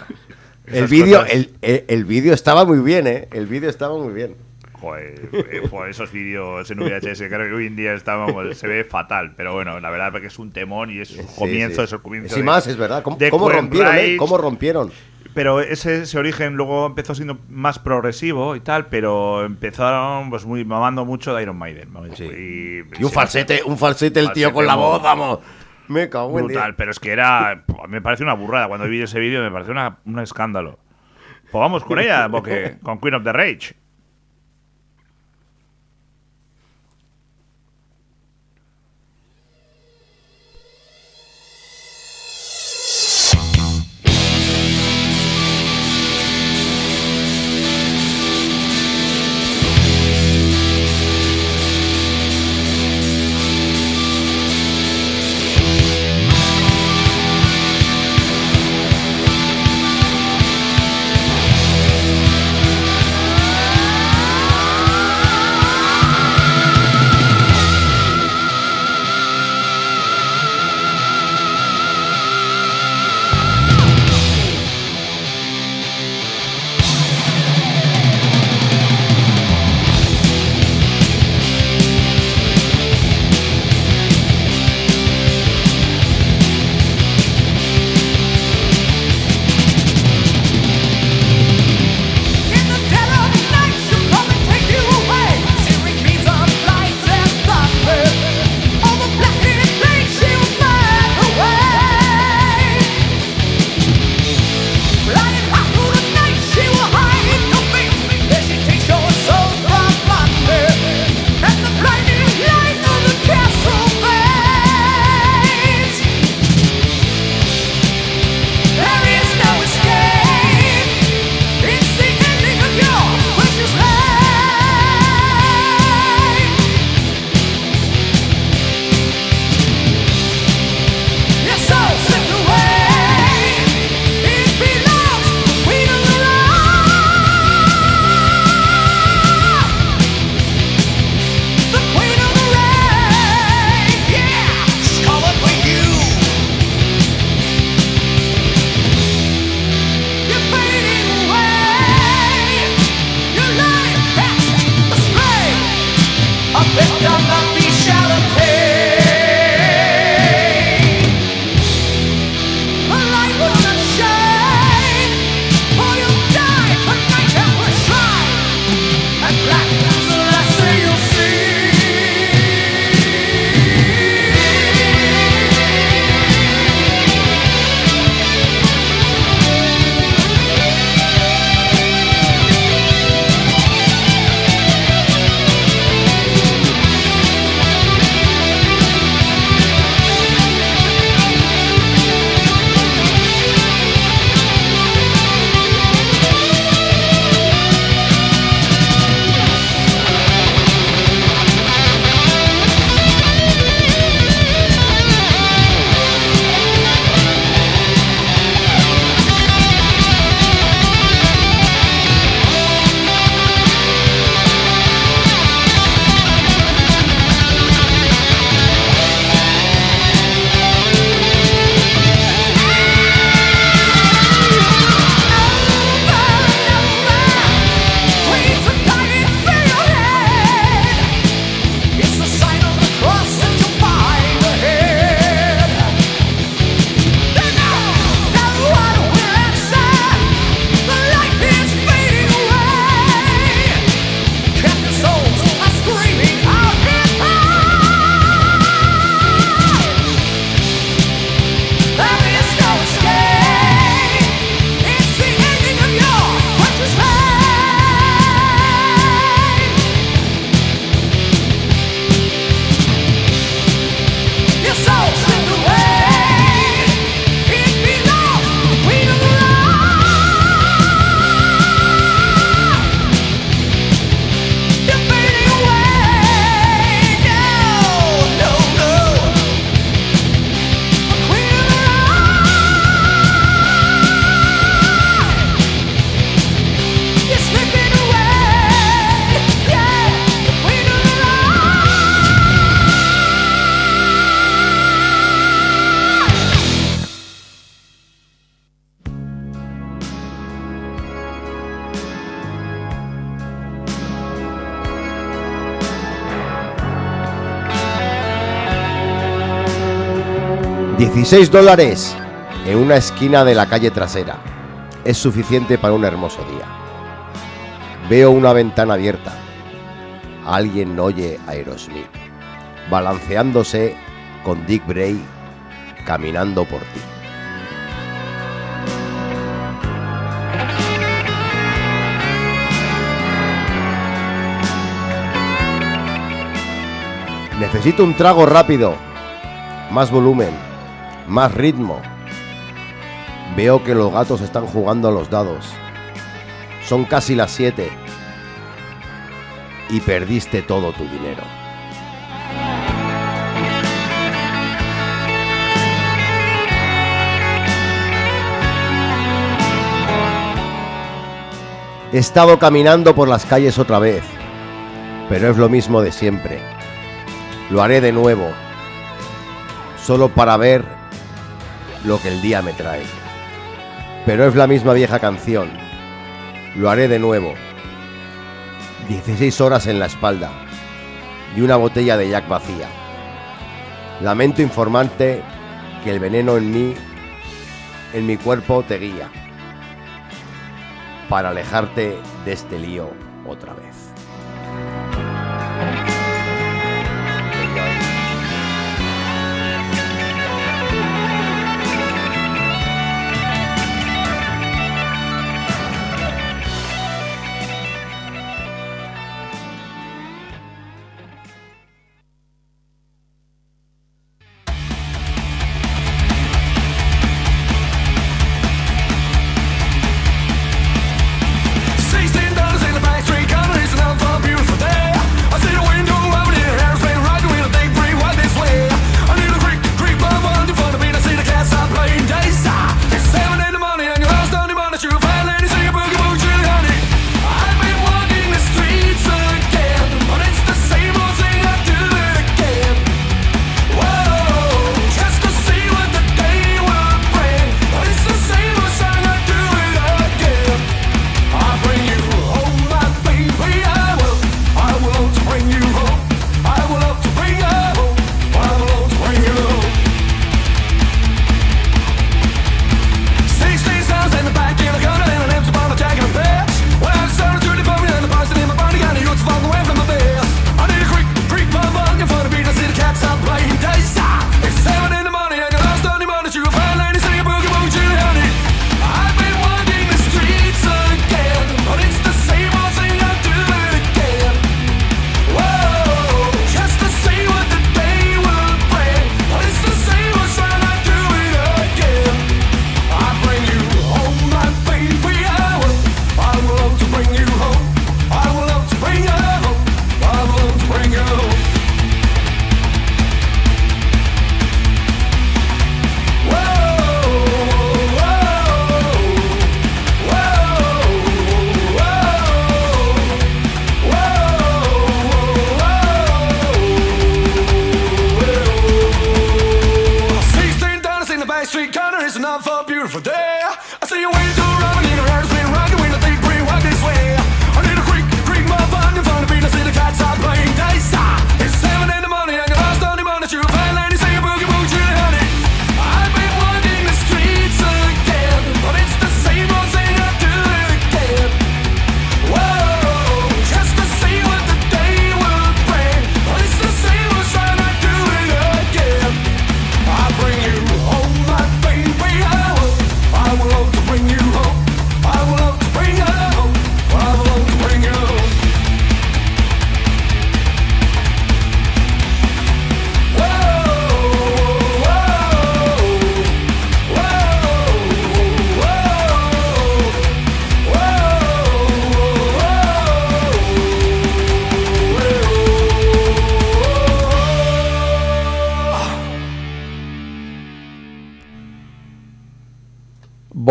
El vídeo, cosas- el, el, el vídeo estaba muy bien, ¿eh? El vídeo estaba muy bien. Joder, eh, joder, esos vídeos en VHS, creo que hoy en día estábamos, se ve fatal, pero bueno, la verdad es que es un temón y es un Sí, comienzo, sí. es el comienzo. Sí, de- más, es verdad. ¿Cómo, de cómo rompieron, eh? ¿Cómo rompieron? Pero ese, ese origen luego empezó siendo más progresivo y tal, pero empezaron pues muy mamando mucho de Iron Maiden. ¿no? Sí. Y, Y un falsete, un falsete el tío con la voz, vamos. Me cago en brutal, pero es que era. Me parece una burrada. Cuando vi ese vídeo me pareció una- un escándalo. Pues vamos con ella, porque con Queen of the Rage. 16 dólares en una esquina de la calle trasera. Es suficiente para un hermoso día. Veo una ventana abierta. Alguien oye a Aerosmith, balanceándose con Dick Bray caminando por ti. Necesito un trago rápido, más volumen, más ritmo. Veo que los gatos están jugando a los dados. Son casi las 7 y perdiste todo tu dinero. He estado caminando por las calles otra vez, pero es lo mismo de siempre. Lo haré de nuevo, solo para ver lo que el día me trae. Pero es la misma vieja canción. Lo haré de nuevo. 16 horas en la espalda y una botella de Jack vacía. Lamento informarte que el veneno en mí, en mi cuerpo, te guía para alejarte de este lío otra vez.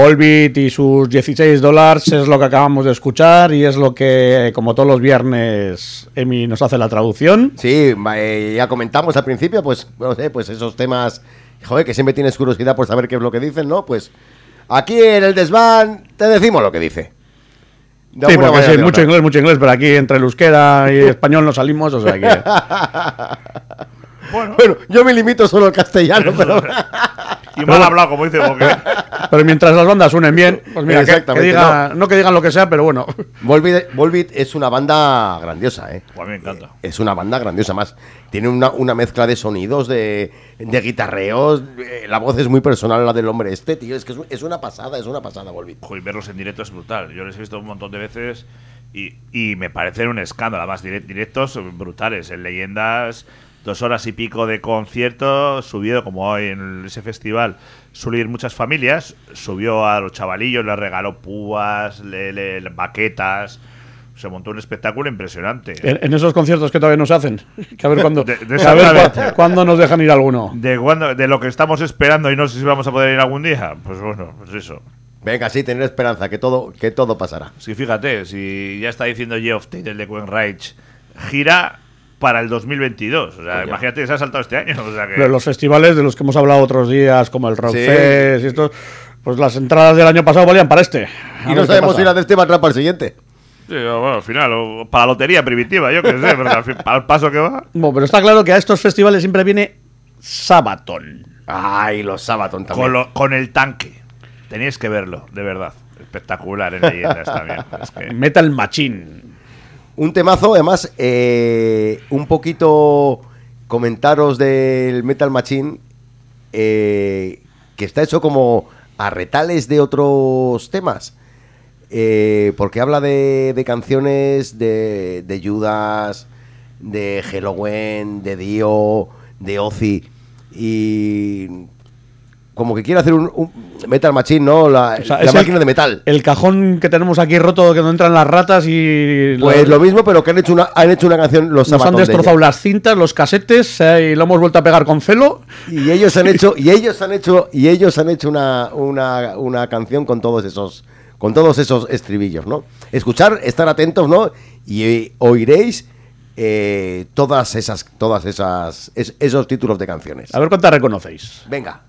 Volbit y sus 16 dólares es lo que acabamos de escuchar y es lo que, como todos los viernes, Emi nos hace la traducción. Sí, eh, ya comentamos al principio, pues, no sé, pues esos temas, joder, que siempre tienes curiosidad por saber qué es lo que dicen, ¿no? Pues aquí en el desván te decimos lo que dice. De sí, porque sí, mucho otra. inglés, mucho inglés, pero aquí entre el euskera y el español no salimos, o sea que... Bueno, Bueno, yo me limito solo al castellano, pero. Y mal hablado, como dice Boque. Pero mientras las bandas suenen bien, pues mira, que- que, Exactamente, diga- no. que digan lo que sea, pero bueno. Volbeat, Volbeat es una banda grandiosa, ¿eh? Pues a mí me encanta. Es una banda grandiosa, más. Tiene una, una mezcla de sonidos, de, de guitarreos. eh, la voz es muy personal, la del hombre este, tío. Es que es, un- es una pasada, es una pasada, Volbeat. Joder, verlos en directo es brutal. Yo les he visto un montón de veces y, y me parecen un escándalo. Además, direct- directos brutales. En leyendas, dos horas y pico de concierto. Subió, como hoy en ese festival, suele ir muchas familias. Subió a los chavalillos, les regaló púas, le, baquetas. Se montó un espectáculo impresionante. En, en esos conciertos que todavía no se hacen. Que a ver cuándo, De- de que a ver exactamente. cua- cuándo nos dejan ir alguno. De, cuándo- de lo que estamos esperando y no sé si vamos a poder ir algún día, pues bueno, pues eso. Venga, sí, tener esperanza, que todo, que todo pasará. Sí, fíjate, si ya está diciendo Geoff Tate, el de Queen Reich, gira para el 2022. O sea, Coño. imagínate que se ha saltado este año. O sea que, Pero los festivales de los que hemos hablado otros días, como el Rock Sí. Fest y estos, pues las entradas del año pasado valían para este. A Y no sabemos si la de este va a entrar para el siguiente. Sí, bueno, al final, o para la lotería primitiva, yo qué sé, pero al fin- para el paso que va. Bueno, pero está claro que a estos festivales siempre viene Sabaton. Ay, los Sabaton también. Con, lo- con el tanque. Teníais que verlo, de verdad. Espectacular en leyendas también. Es que- Metal Machine. Un temazo, además, eh, un poquito comentaros del Metal Machine, eh, que está hecho como a retales de otros temas. Eh, porque habla de, de canciones de, de Judas, de Halloween, de Dio, de Ozzy. Y como que quiere hacer un, un Metal Machine, ¿no? La, O sea, la el- máquina de metal. El cajón que tenemos aquí roto, que no entran las ratas y Pues lo- lo mismo, pero que han hecho una, han hecho una canción los nos han de destrozado las cintas, los casetes eh, y lo hemos vuelto a pegar con celo. Y ellos han hecho, y ellos han hecho, y ellos han hecho una, una, una canción con todos esos, con todos esos estribillos, ¿no? Escuchar, estar atentos, ¿no? Y eh, oiréis eh, todas esas, todas esas, es- esos títulos de canciones. A ver cuántas reconocéis. Venga.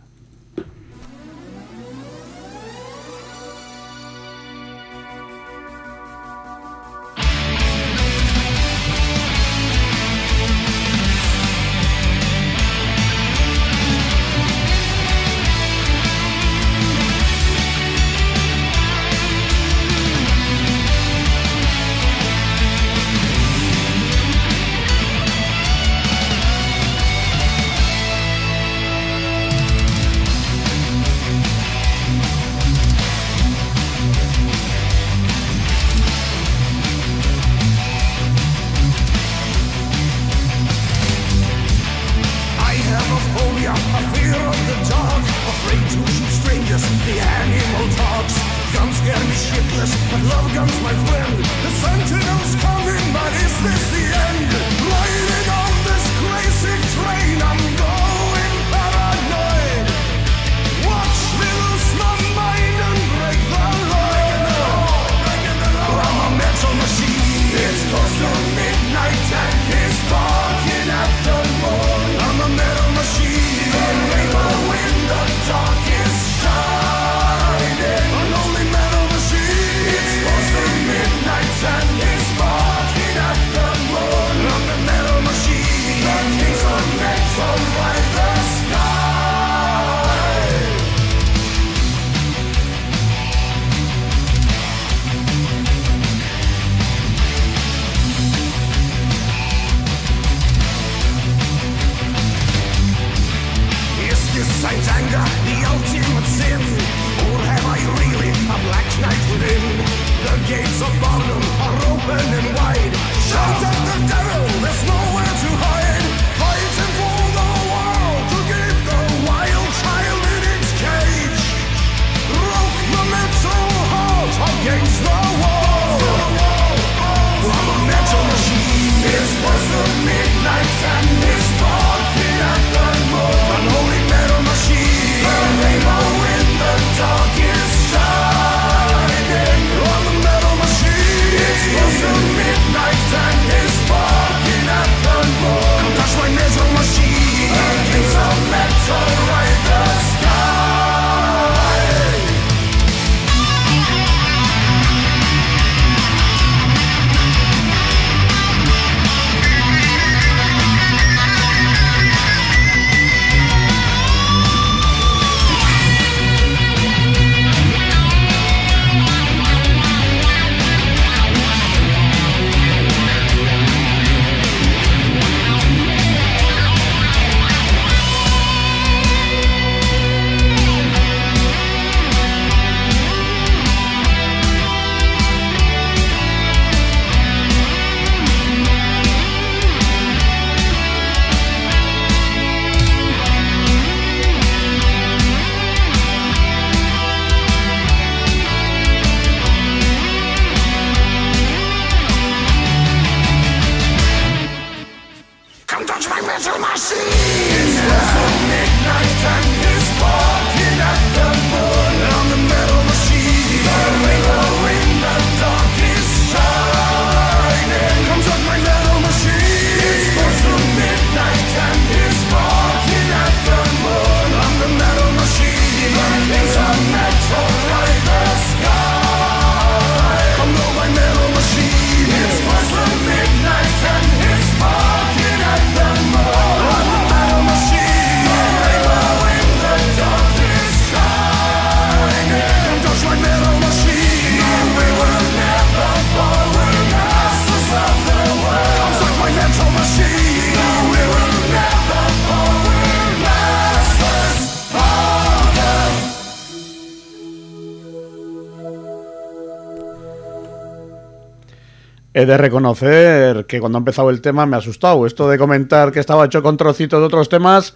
He de reconocer que cuando ha empezado el tema me ha asustado. Esto de comentar que estaba hecho con trocitos de otros temas,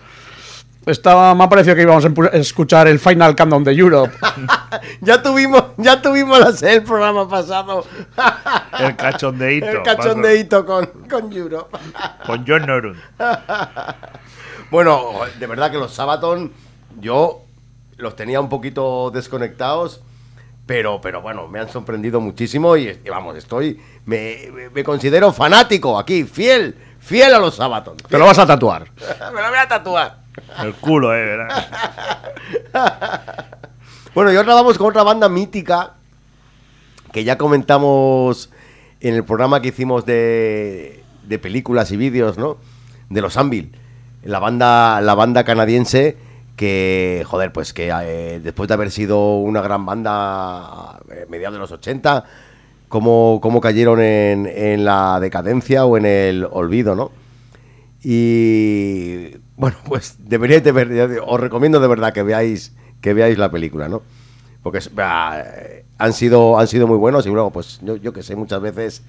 estaba, me ha parecido que íbamos a escuchar el Final Countdown de Europe. Ya tuvimos, ya tuvimos la serie el programa pasado. El cachondeíto. el cachondeíto con, con Europe. Con John Norun. Bueno, de verdad que los Sabaton yo los tenía un poquito desconectados, pero, pero bueno, me han sorprendido muchísimo y, y vamos, estoy, me, me- me considero fanático aquí, fiel, fiel a los Sabaton. Te lo vas a tatuar. Me lo voy a tatuar. El culo, eh. ¿verdad? Bueno, y ahora vamos con otra banda mítica que ya comentamos en el programa que hicimos de, de películas y vídeos, ¿no? De los Anvil. La banda, la banda canadiense que, joder, pues que eh, después de haber sido una gran banda a mediados de los 80, cómo, cómo cayeron en, la decadencia o en el olvido, ¿no? Y bueno, pues deberíais de ver, os recomiendo de verdad que veáis que veáis la película, ¿no? Porque eh, han sido han sido muy buenos y luego pues yo, yo que sé muchas veces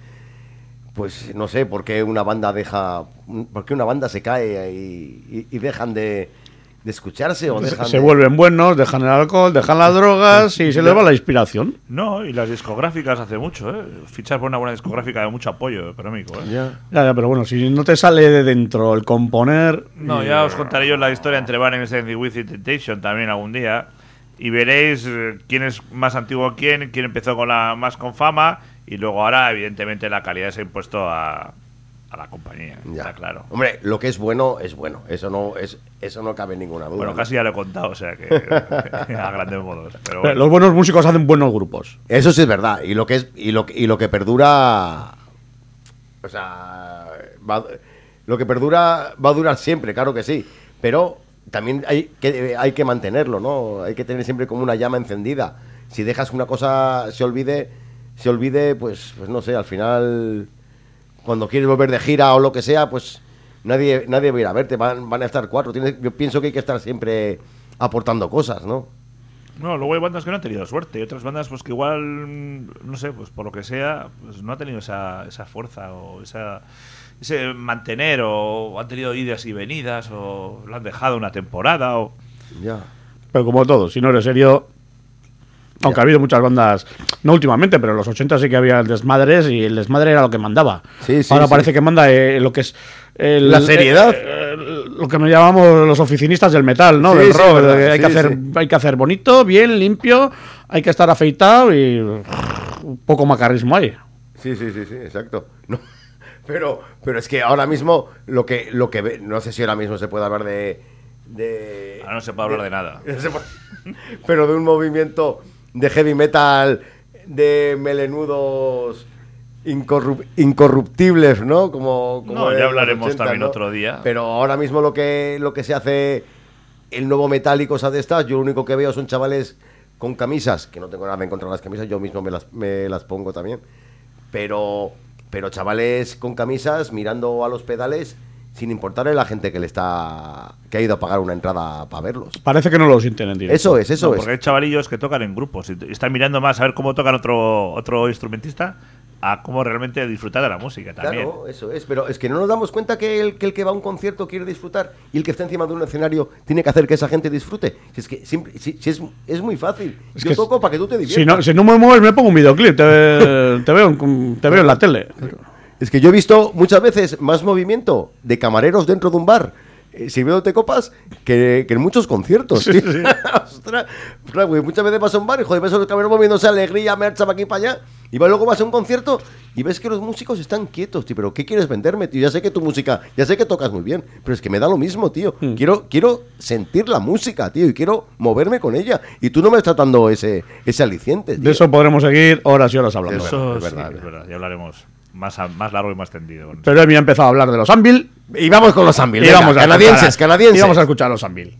pues no sé por qué una banda deja por qué una banda se cae y- y dejan de, de escucharse o dejan Se de- vuelven buenos, dejan el alcohol, dejan las drogas y se les va la inspiración. No, y las discográficas hace mucho, ¿eh? Fichar por una buena discográfica de mucho apoyo económico, ¿eh? Ya. Ya, ya, pero bueno, si no te sale de dentro el componer. No, ya os contaré yo la historia entre Van Halen y With Temptation también algún día. Y veréis eh, quién es más antiguo quién, quién empezó con la más con fama. Y luego ahora, evidentemente, la calidad se ha impuesto a, a la compañía. Ya. Está claro. Hombre, lo que es bueno es bueno. Eso no es eso no cabe ninguna duda. Bueno, ¿no? casi ya lo he contado, o sea que a grandes modos. Pero bueno. Los buenos músicos hacen buenos grupos. Eso sí es verdad. Y lo que es y lo, que- y lo que perdura o sea, va- lo que perdura va a durar siempre, claro que sí, pero también hay que hay que mantenerlo, ¿no? Hay que tener siempre como una llama encendida. Si dejas que una cosa se olvide, se olvide, pues pues no sé, al final cuando quieres volver de gira o lo que sea, pues nadie nadie va a ir a verte, van, van a estar cuatro. Tienes- yo pienso que hay que estar siempre aportando cosas, ¿no? No, luego hay bandas que no han tenido suerte y otras bandas pues que igual, mm, no sé, pues por lo que sea, pues no han tenido esa, esa fuerza o esa, ese mantener o han tenido idas y venidas o lo han dejado una temporada o... Ya. Pero como todo, si no eres serio. Aunque ha habido muchas bandas, no últimamente, pero en los 80 sí que había desmadres y el desmadre era lo que mandaba. Sí, sí, Ahora sí. parece que manda eh, lo que es. el- La seriedad. eh, eh, lo que nos llamamos los oficinistas del metal, ¿no? Sí, del sí, rock. hay, sí, que hacer, sí. hay que hacer bonito, bien, limpio, hay que estar afeitado y. Un poco macarrismo hay. Sí, sí, sí, sí, exacto. No, pero, pero es que ahora mismo lo que, lo que ve- no sé si ahora mismo se puede hablar de, de Ahora no se puede hablar de nada. no se puede- pero de un movimiento de heavy metal de melenudos incorru- incorruptibles, ¿no? Como, como No, ya hablaremos también otro día. Pero ahora mismo lo que, lo que se hace el nuevo metal y cosas de estas, yo lo único que veo son chavales con camisas, que no tengo nada en contra de las camisas, yo mismo me las, me las pongo también. Pero, pero chavales con camisas mirando a los pedales sin importarle la gente que le está que ha ido a pagar una entrada para verlos. Parece que no lo sienten en directo. Eso es, eso No, es. porque hay chavalillos que tocan en grupos y están mirando más a ver cómo tocan otro, otro instrumentista a cómo realmente disfrutar de la música también. Claro, eso es, pero es que no nos damos cuenta que el, que el que va a un concierto quiere disfrutar y el que está encima de un escenario tiene que hacer que esa gente disfrute. Si es que siempre, si, si es, es muy fácil. Es Yo que toco para que tú te diviertas. Si no, si no me mueves, me pongo un videoclip. Te, te veo, en- te veo en la tele. Es que yo he visto muchas veces más movimiento de camareros dentro de un bar eh, sirviéndote copas que, que en muchos conciertos. tío. Ostras, ostras, muchas veces vas a un bar y joder, ves a los camareros moviéndose alegría, mercha para aquí y para allá. Y va- luego vas a un concierto y ves que los músicos están quietos, tío. Pero ¿qué quieres venderme, tío? Ya sé que tu música, ya sé que tocas muy bien, pero es que me da lo mismo, tío. Quiero, quiero sentir la música, tío, y quiero moverme con ella. Y tú no me estás dando ese, ese aliciente, tío. De eso podremos seguir horas y horas hablando. Eso es sí, verdad, es es verdad. Ya hablaremos más, a- más largo y más tendido. Pero Emi ha empezado a hablar de los Anvil. Y vamos con los Anvil, Y venga, vamos a canadienses, escuchar canadienses. Y vamos a escuchar a los Anvil.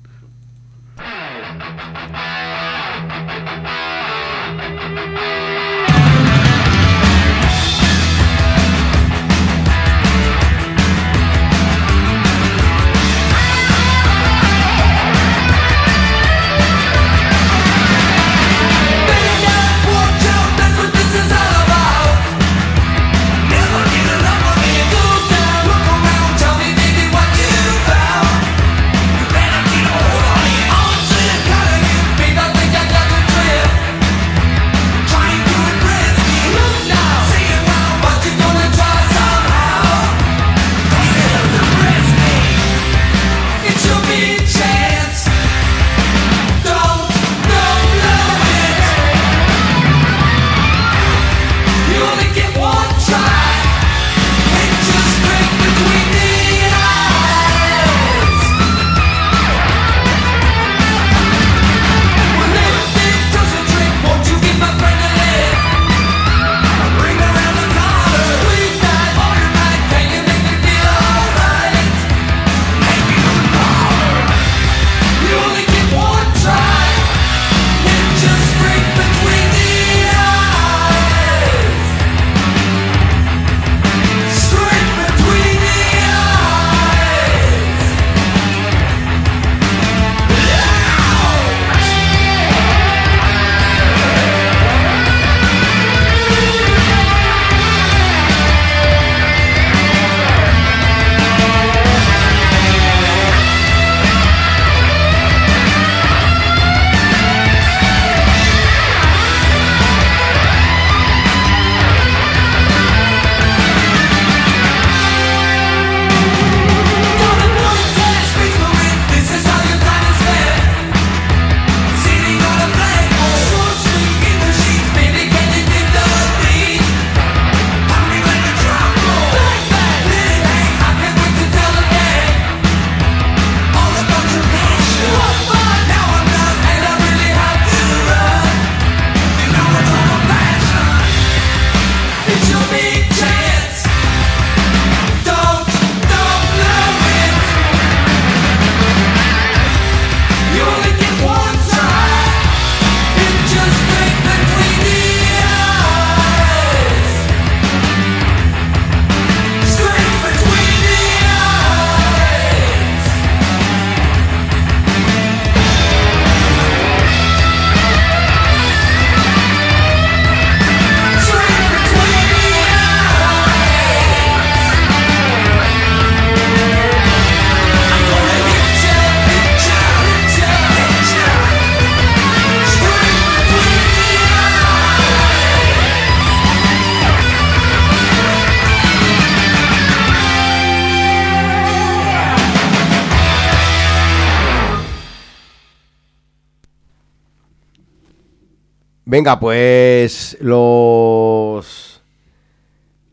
Venga, pues los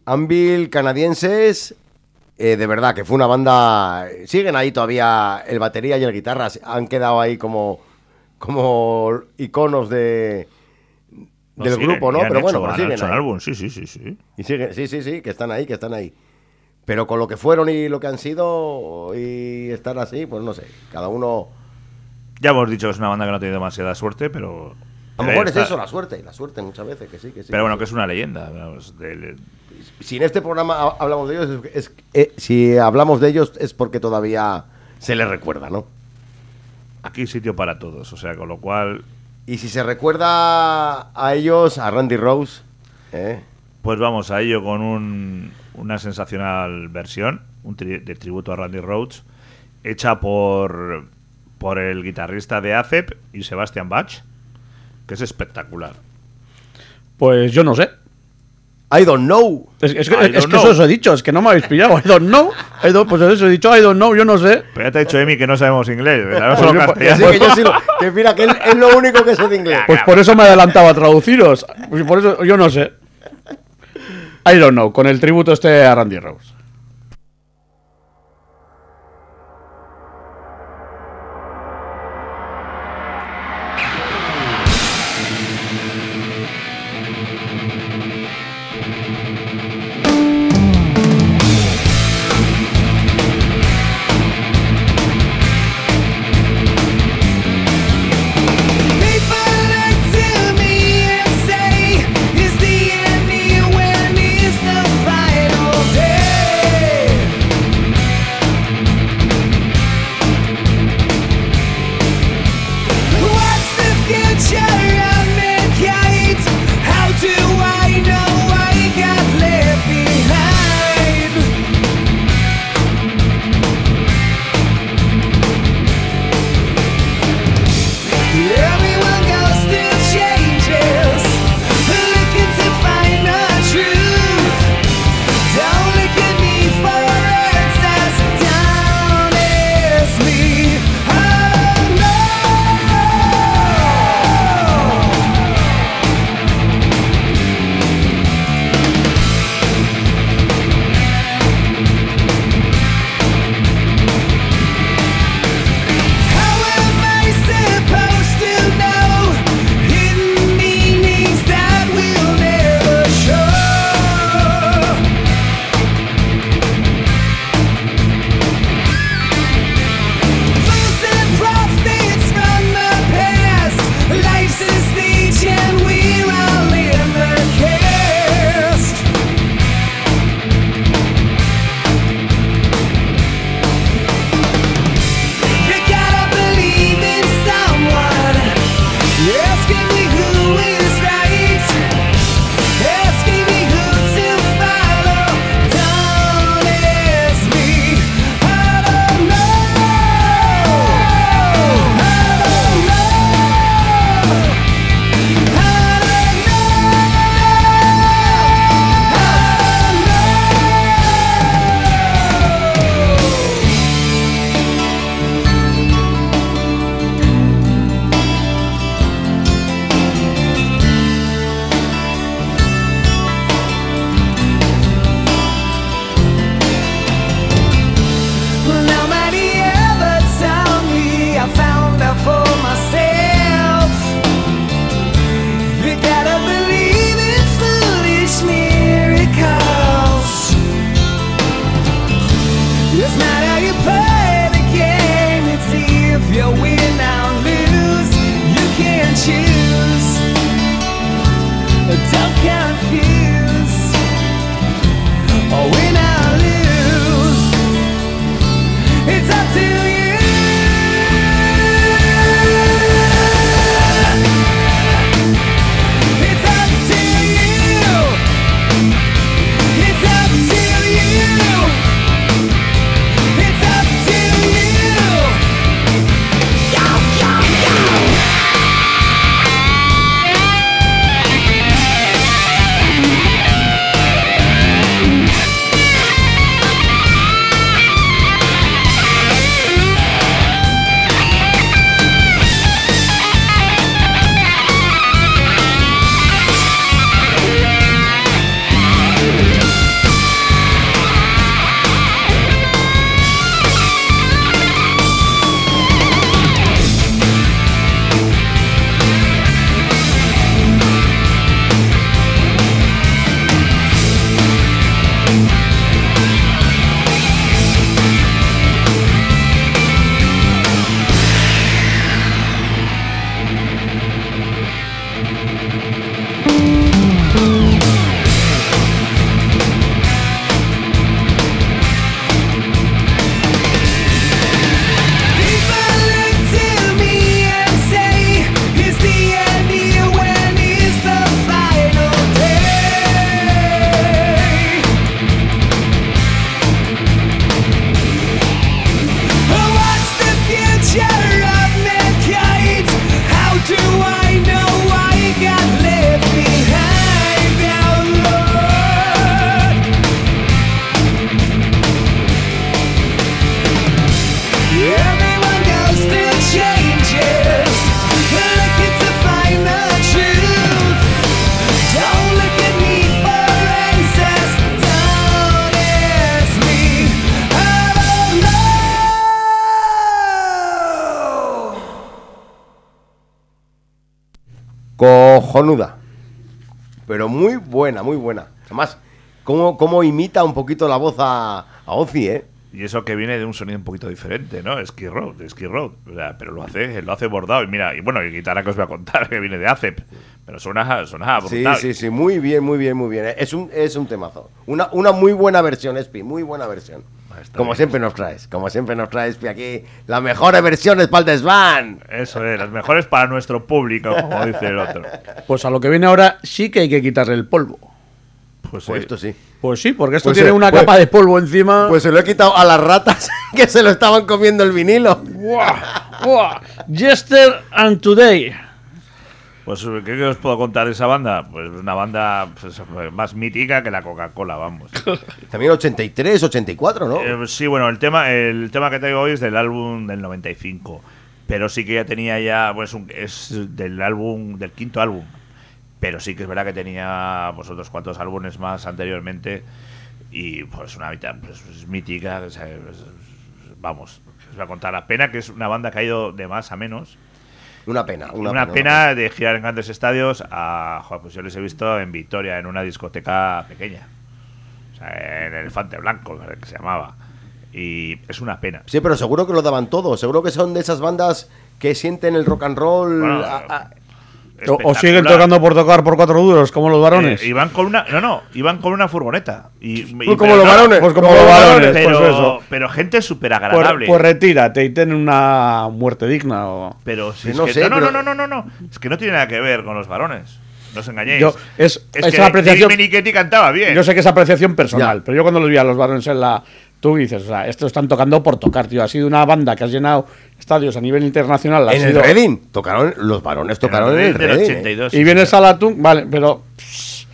Anvil canadienses, eh, de verdad que fue una banda, siguen ahí todavía el batería y el guitarra, han quedado ahí como, como iconos de, del siguen, grupo, ¿no? Pero bueno, hecho- pero han siguen hecho ahí. álbum, sí, sí, sí, sí. Y siguen, sí, sí, sí, que están ahí, que están ahí. Pero con lo que fueron y lo que han sido y estar así, pues no sé, cada uno... Ya hemos dicho que es una banda que no ha tenido demasiada suerte, pero. A lo mejor es eso, la suerte, la suerte muchas veces, que sí, que sí. Pero bueno, sí. que es una leyenda. vamos, si en este programa ha- hablamos de ellos, es- eh, si hablamos de ellos es porque todavía se les recuerda, ¿no? aquí hay sitio para todos, o sea, con lo cual. Y si se recuerda a ellos, a Randy Rose, ¿eh? Pues vamos a ello con un- una sensacional versión un tri- de tributo a Randy Rhodes, hecha por, por el guitarrista de ACEP y Sebastian Bach, que es espectacular. Pues yo no sé. I don't know. Es, es que, I es don't que know. eso os he dicho, es que no me habéis pillado. I don't know. I don't- pues eso he dicho, I don't know, yo no sé. Pero ya te ha dicho Emi que no sabemos inglés, sabemos Pues solo yo- Que castellano. sí, que yo sí lo- que mira, que es, es lo único que sé de inglés. Pues por eso me he adelantado a traduciros. Pues por eso yo no sé. I don't know, con el tributo este a Randy Rose. Cojonuda. Pero muy buena, muy buena. Además, cómo, cómo imita un poquito la voz a, a Ozzy, ¿eh? Y eso que viene de un sonido un poquito diferente, ¿no? Ski Road, Ski Road. O sea, pero lo hace, lo hace bordado. Y mira, y bueno, y guitarra que os voy a contar, que viene de Acep. Pero suena, suena Sí, sí, sí, muy bien, muy bien, muy bien. Es un, es un temazo. Una, una muy buena versión, Espi, muy buena versión. Está Como bien. siempre nos traes, como siempre nos traes, aquí las mejores versiones para el desván. Eso es, las mejores para nuestro público, como dice el otro. Pues a lo que viene ahora sí que hay que quitarle el polvo. Pues, Pues sí. esto sí. Pues sí, porque esto Pues, tiene eh, una pues- capa de polvo encima. Pues se lo he quitado a las ratas que se lo estaban comiendo el vinilo. ¡Buah! ¡Buah! Jester and Today. Pues, ¿qué, os puedo contar de esa banda? Pues una banda pues, más mítica que la Coca-Cola, vamos. También 83, 84, ¿no? Eh, sí, bueno, el tema, el tema que traigo hoy es del álbum del 95. Pero sí que ya tenía ya, pues un- es del álbum, del quinto álbum. Pero sí que es verdad que tenía pues otros cuantos álbumes más anteriormente. Y pues una mitad pues, es mítica. o sea, es- vamos, os voy a contar la pena que es una banda que ha ido de más a menos. Una pena, una, Una, pena. pena de girar en grandes estadios a. joder, pues yo les he visto en Vitoria, en una discoteca pequeña. O sea, en el Elefante Blanco, que se llamaba. Y es una pena. Sí, pero seguro que lo daban todo. Seguro que son de esas bandas que sienten el rock and roll. Bueno, a- a- O, siguen tocando por tocar por cuatro duros, como los varones. Eh, iban con una. No, no, iban con una furgoneta. Y, y- Pues como los no, varones. pues como los varones, pues Pero, eso. pero gente súper Pues, agradable. pues retírate y ten una muerte digna. O... pero si Sí, es no que- sé, no, no, pero- no, no, no, no. Es que no tiene nada que ver con los varones. No os engañéis. Yo- es- es es que apreciación- Jimmy Nichetti cantaba bien. Yo sé que es apreciación personal, Ya. pero yo cuando los vi a los varones en la. Tú dices, o sea, estos están tocando por tocar, tío. Ha sido una banda que has llenado estadios a nivel internacional. ha en el Reading. Tocaron, los varones tocaron en el del Reading. ¿eh? 82. Y sí, vienes a la TUN, vale, pero. pss,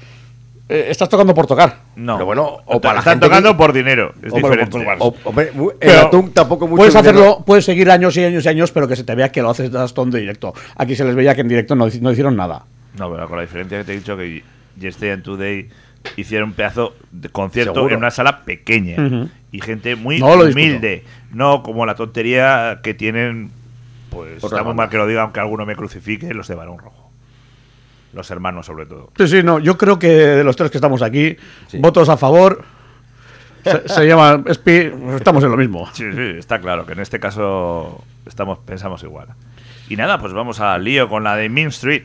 eh, estás tocando por tocar. No. Pero bueno, o para la Están tocando que- por dinero. Es Hombre, diferente. por. O- hombre, el tampoco mucho Puedes dinero. hacerlo, puedes seguir años y años y años, pero que se te vea que lo haces bastante directo. Aquí se les veía que en directo no, no hicieron nada. No, pero con la diferencia que te he dicho que Yesterday and Today hicieron un pedazo de concierto Seguro. en una sala pequeña y gente muy No humilde, no como la tontería que tienen, pues muy banda. mal que lo diga, aunque alguno me crucifique, los de Barón Rojo. Los hermanos, sobre todo. Sí, sí, no. Yo creo que de los tres que estamos aquí, votos a favor. Se, se llama Espi, estamos en lo mismo. Sí, sí, está claro que en este caso estamos pensamos igual. Y nada, pues vamos al lío con la de Mean Street.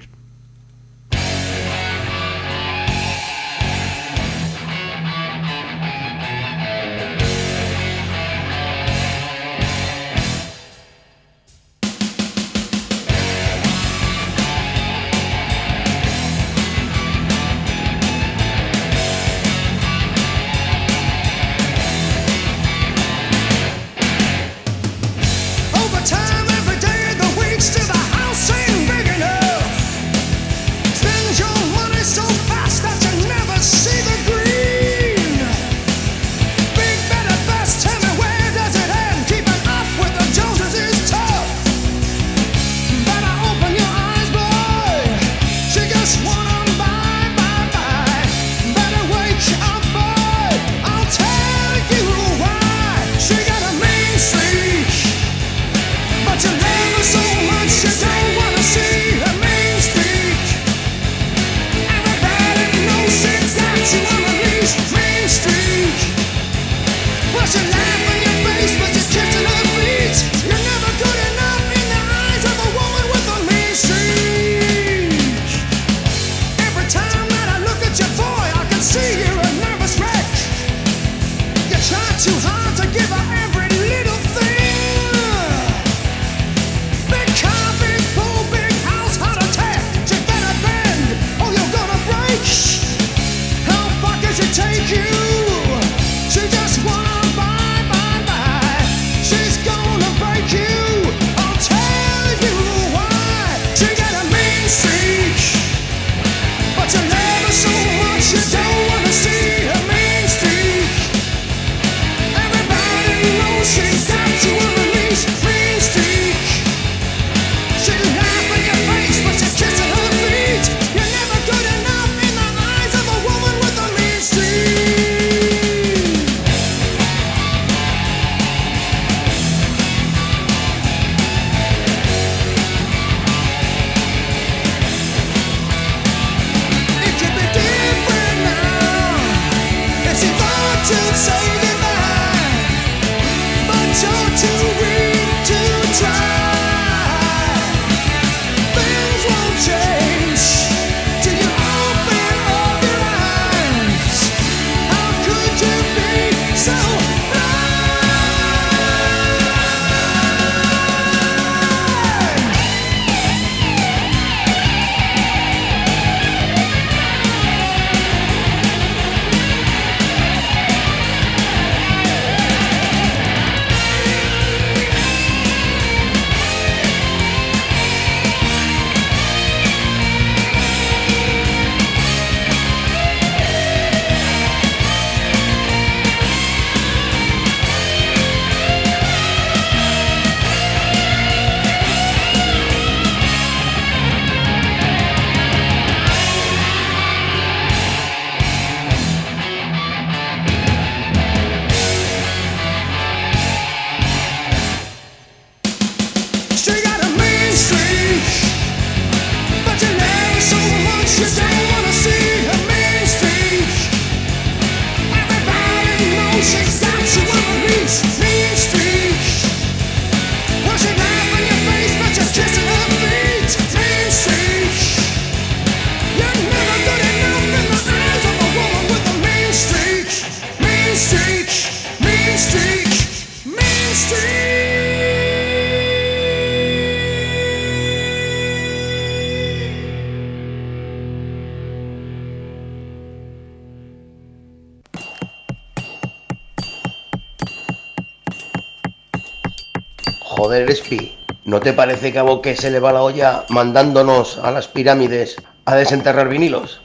Te parece que a Boque se le va la olla mandándonos a las pirámides a desenterrar vinilos?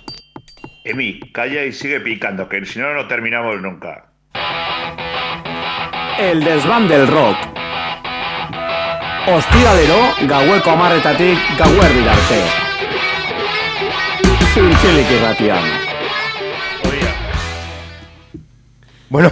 Emi, calla y sigue picando, que si no, no terminamos nunca. El desván del rock. Ostiralero, gaueko amarretatik gauerdi arte. Zintzilik irratian. Bueno,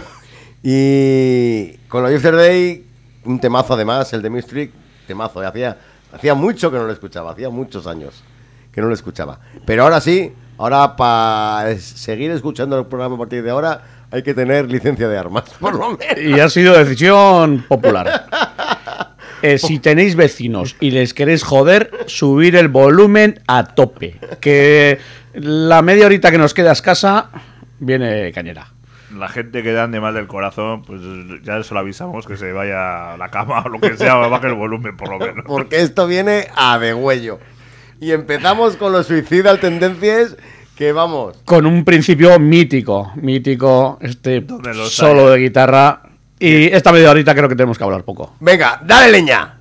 y con los Yesterday, un temazo además, el de Mystery, temazo. eh, Hacía, hacía mucho que no lo escuchaba, hacía muchos años que no lo escuchaba. Pero ahora sí, ahora para seguir escuchando el programa a partir de ahora hay que tener licencia de armas, por lo menos. Y ha sido decisión popular. Eh, si tenéis vecinos y les queréis joder, subir el volumen a tope. Que la media horita que nos queda escasa viene cañera. La gente que dan de mal del corazón, pues ya se lo avisamos que se vaya a la cama o lo que sea, baje el volumen por lo menos. Porque esto viene a degüello. Y empezamos con los suicidas tendencias que vamos. Con un principio mítico, mítico, este ¿Dónde los solo hay? de guitarra. Y esta media horita creo que tenemos que hablar poco. Venga, dale leña.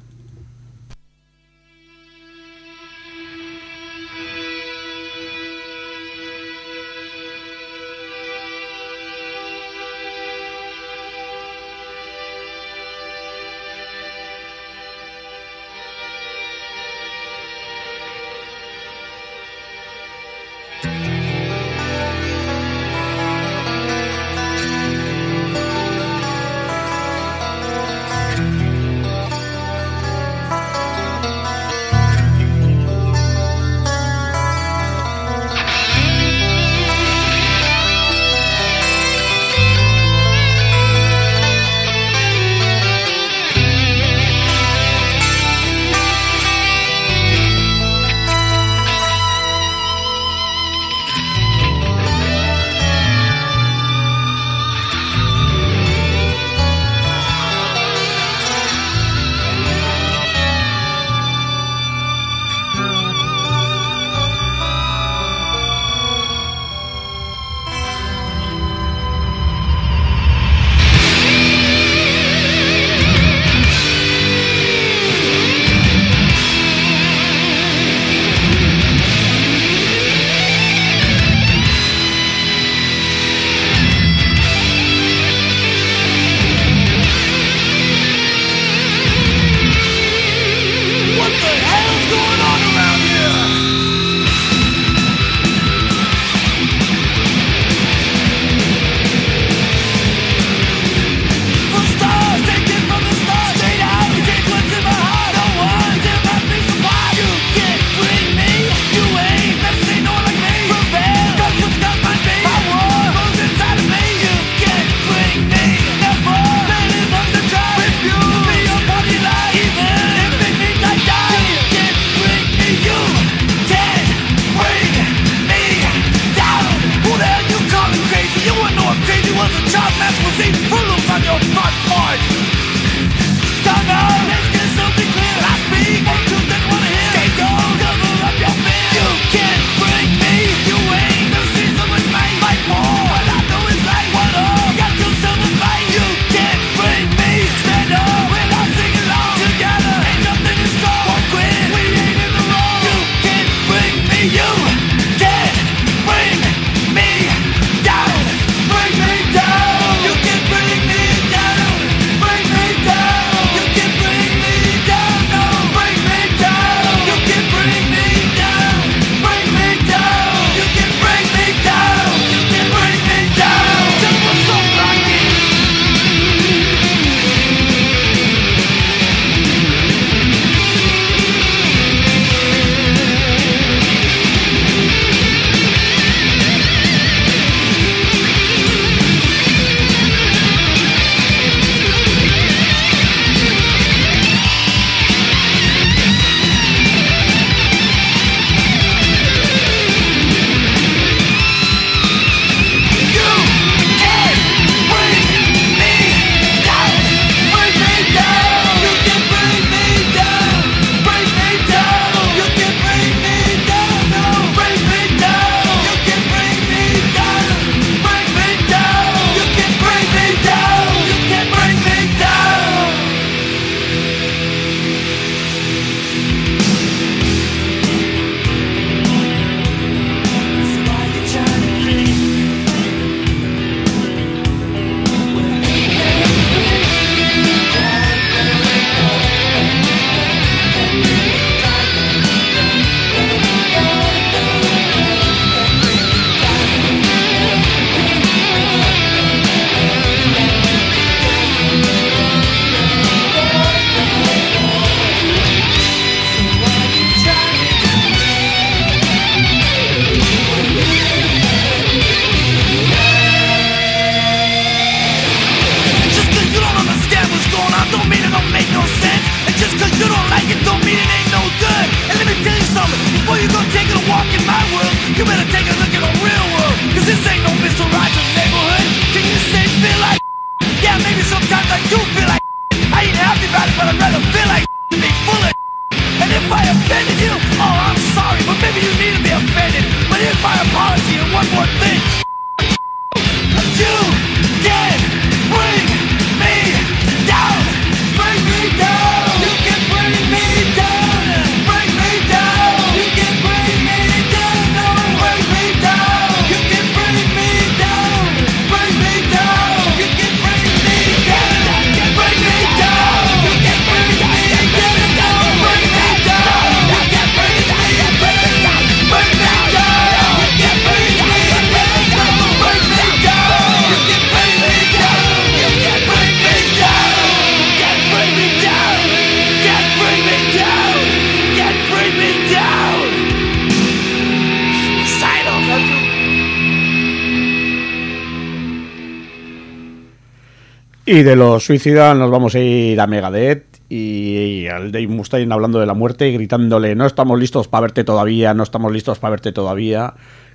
Y de los suicidas nos vamos a ir a Megadeth y al Dave Mustaine hablando de la muerte y gritándole no estamos listos para verte todavía, no estamos listos para verte todavía,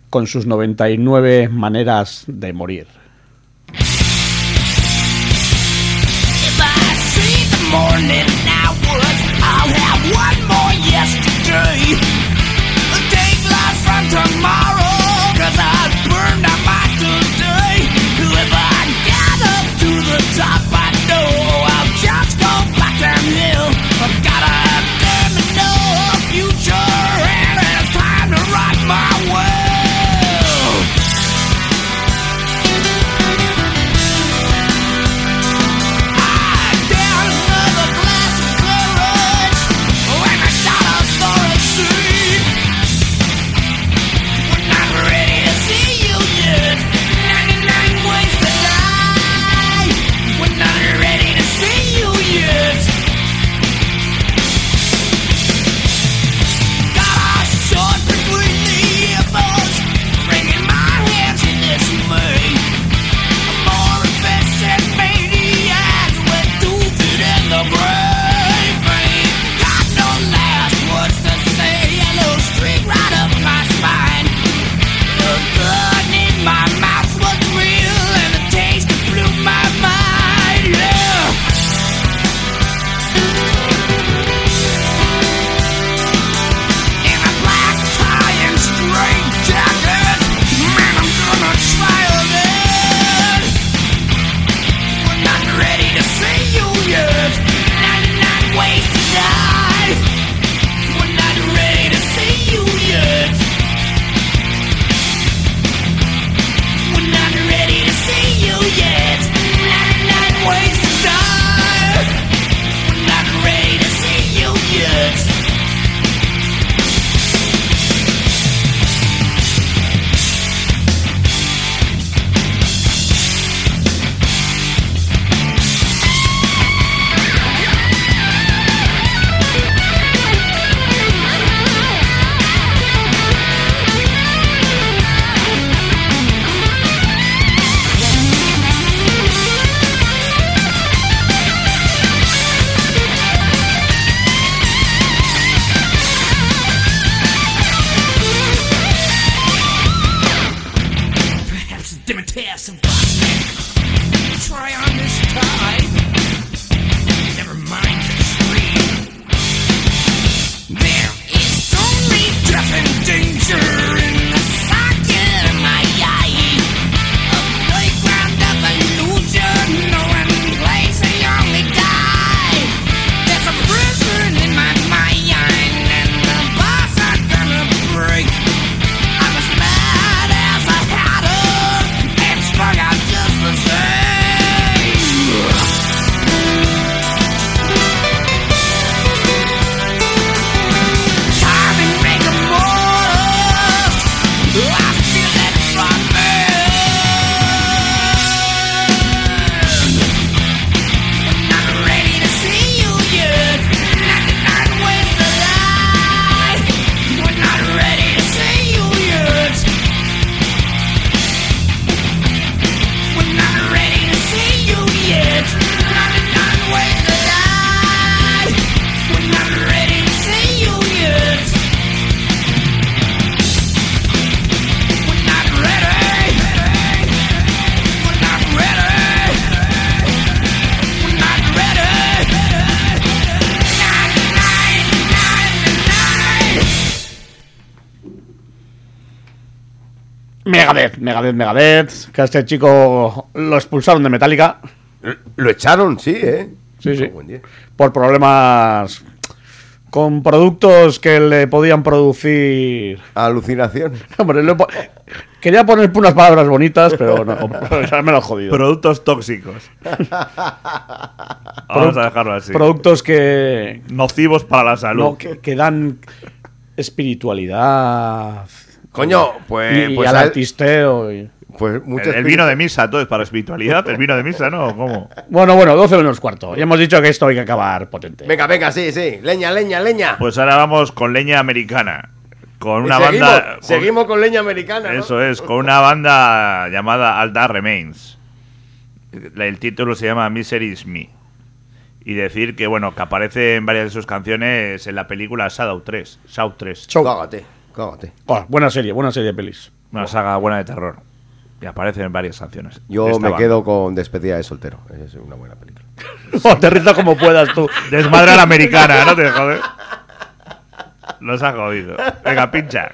con sus 99 maneras de morir. Megadeth, Megadeth, que a este chico lo expulsaron de Metallica. Lo echaron, sí, ¿eh? Sí, sí. Por problemas con productos que le podían producir. Alucinación. Hombre, le po- quería poner unas palabras bonitas, pero no, ya me lo he jodido. Productos tóxicos. Vamos a dejarlo así. Productos que, Nocivos para la salud. no, que, que dan espiritualidad. Coño, pues. y, y pues, al artisteo. y- pues el, mucho el vino de misa, todo es para espiritualidad. El vino de misa, ¿no? ¿Cómo? Bueno, bueno, 12 menos cuarto. Ya hemos dicho que esto hay que acabar potente. Venga, venga, sí, sí. Leña, leña, leña. Pues ahora vamos con leña americana. Con Y una seguimos, banda. con- seguimos con leña americana. ¿no? Eso es, con una banda llamada Alda Remains. El título se llama Misery is Me. Y decir que, bueno, que aparece en varias de sus canciones en la película Shadow 3. Shadow 3. Show. Cágate, cágate. Oh, buena serie, buena serie de pelis. Una saga buena de terror. Y aparece en varias canciones. Yo esta me banda. quedo con Despedida de soltero. Es una buena película. Aterriza como puedas tú. Desmadre a la americana, no te jodes. Nos ha jodido. Venga, pincha.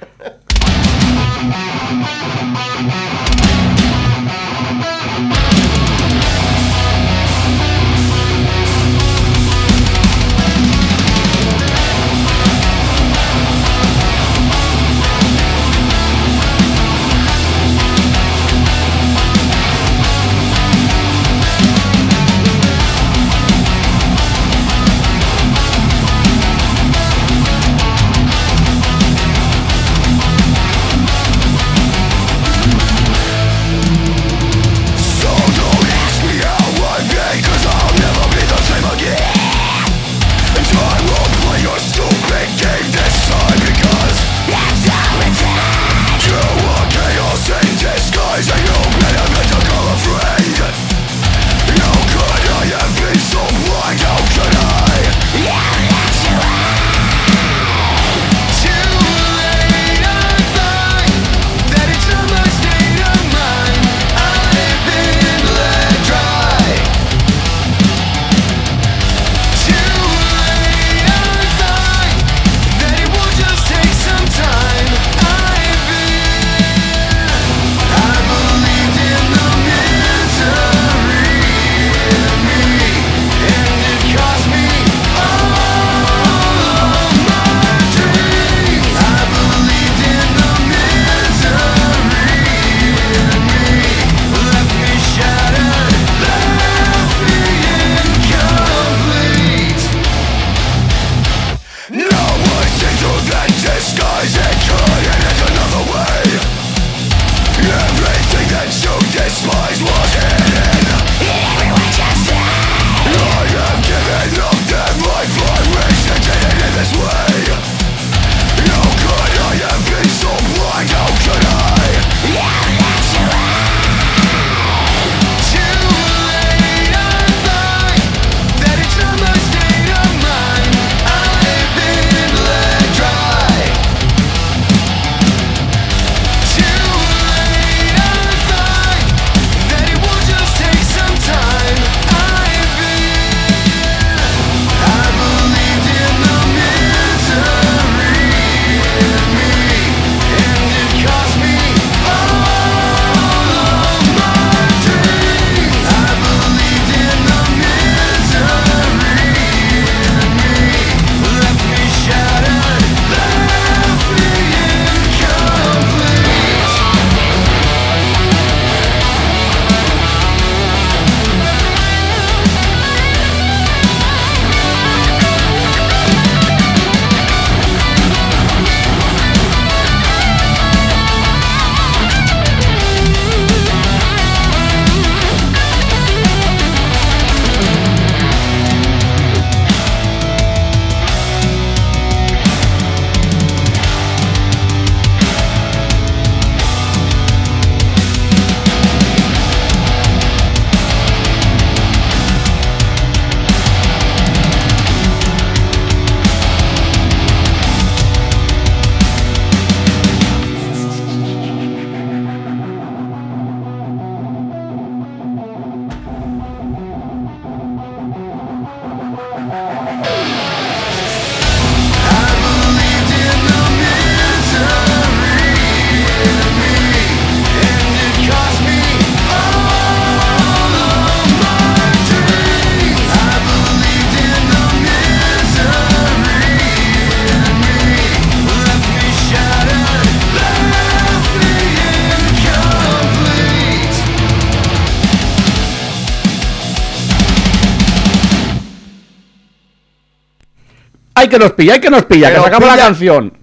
¡Ay, que nos pilla! ¡Ay, que nos pilla! Pero que se acaba la pilla- canción.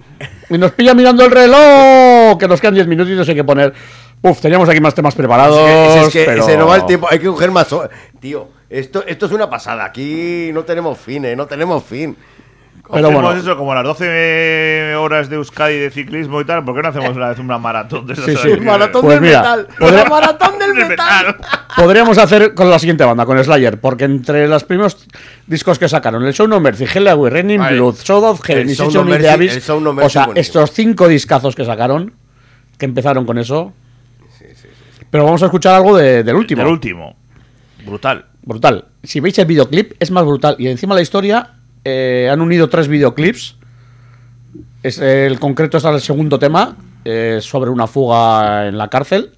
Y nos pilla mirando el reloj. Que nos quedan 10 minutitos y hay que poner. Uf, teníamos aquí más temas preparados. Es que, es que pero... se nos va el tiempo, hay que coger más. Tío, esto, esto es una pasada. Aquí no tenemos fin, ¿eh? No tenemos fin. Pero bueno. eso como las 12 horas de Euskadi de ciclismo y tal. ¿por qué no hacemos una vez una maratón de Sí, sí. Maratón Pues del mira, metal. La maratón del del metal. podríamos hacer con la siguiente banda, con Slayer, porque entre los primeros discos que sacaron, el Show No Mercy, Hell Away, Raining. Blood, Soul of Heaven y Show Season No in the Mercy- Abyss, el Show No o sea, estos cinco discazos que sacaron, que empezaron con eso. Pero vamos a escuchar algo de- del último. El último. Brutal. Brutal. Si veis el videoclip, es más brutal. Y encima la historia, eh, han unido tres videoclips. Es, el concreto está el segundo tema, eh, sobre una fuga en la cárcel.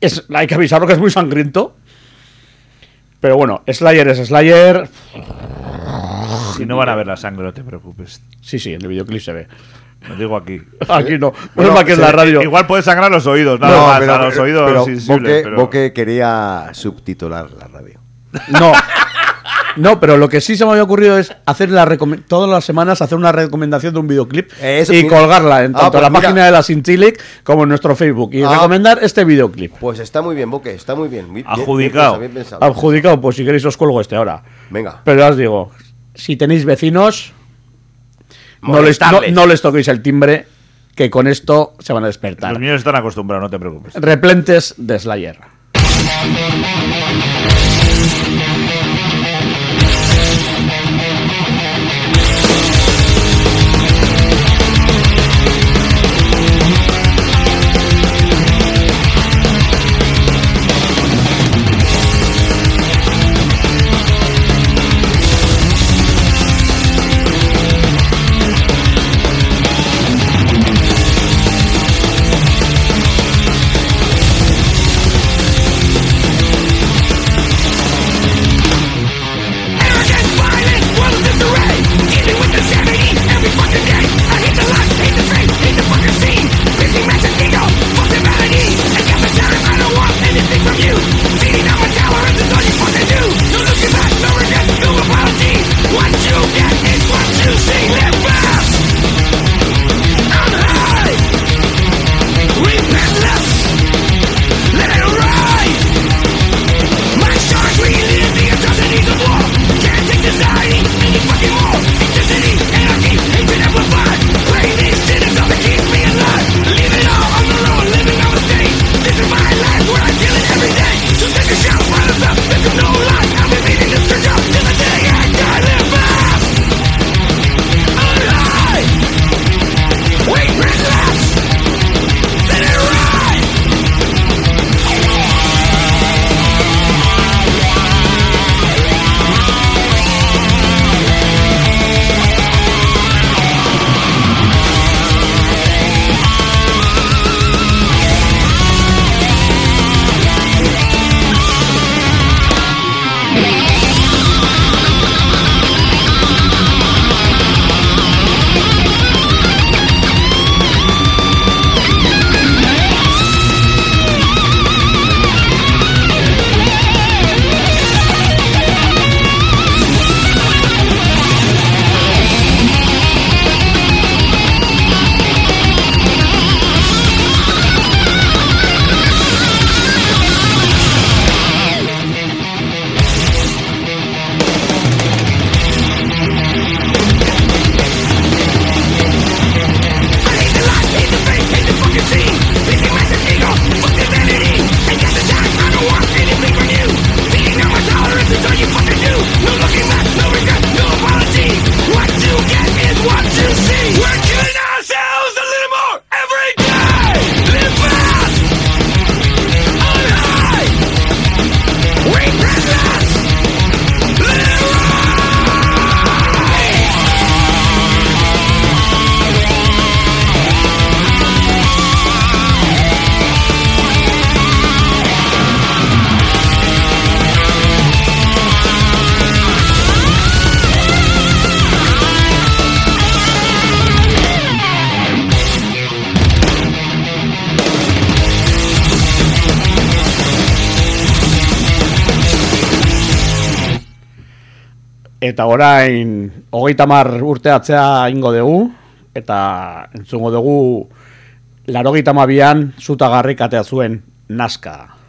Es, hay que avisarlo que es muy sangriento. Pero bueno, Slayer es Slayer. Si no van a ver la sangre, no te preocupes. Sí, sí, en el videoclip se ve. Lo digo aquí. Aquí no. Bueno, no es que en la se- radio. Igual puede sangrar los oídos, nada No, más, pero- a los oídos pero. Boque, pero- Boque quería subtitular la radio. No. No, pero lo que sí se me había ocurrido es hacer la todas las semanas hacer una recomendación de un videoclip Eh, eso, y mira. colgarla en Ah, tanto pues la mira. página de la Sintilic como en nuestro Facebook y Ah. recomendar este videoclip. Pues está muy bien, Boque, está muy bien. Muy- bien- bien Adjudicado. pensado, bien pensado. Adjudicado, pues si queréis os cuelgo este ahora. Venga. Pero ya os digo, si tenéis vecinos, no les, no, no les toquéis el timbre, que con esto se van a despertar. Los niños están acostumbrados, no te preocupes. Replentes de Slayer. Eta orain hogeita mar urte atzea ingo dugu eta entzungo dugu larogeita mabian zutagarrik atea zuen naska.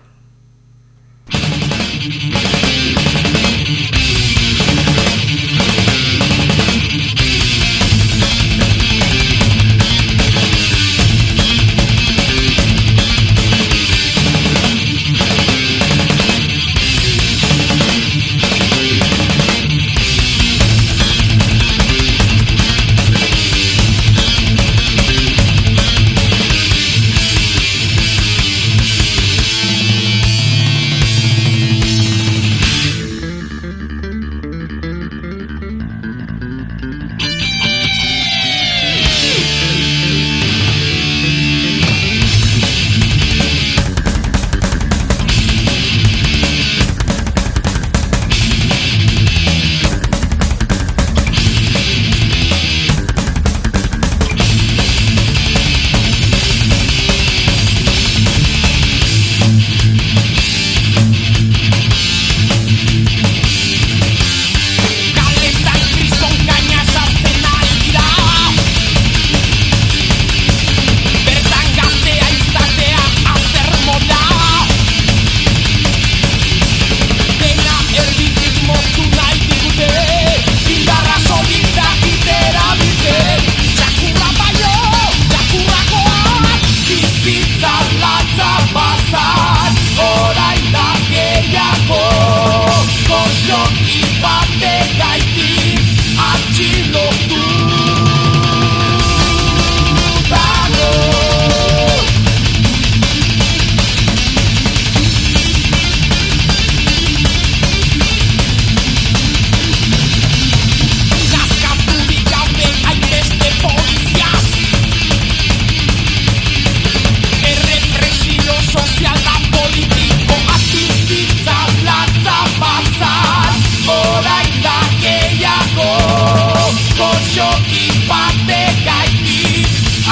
batek gaiti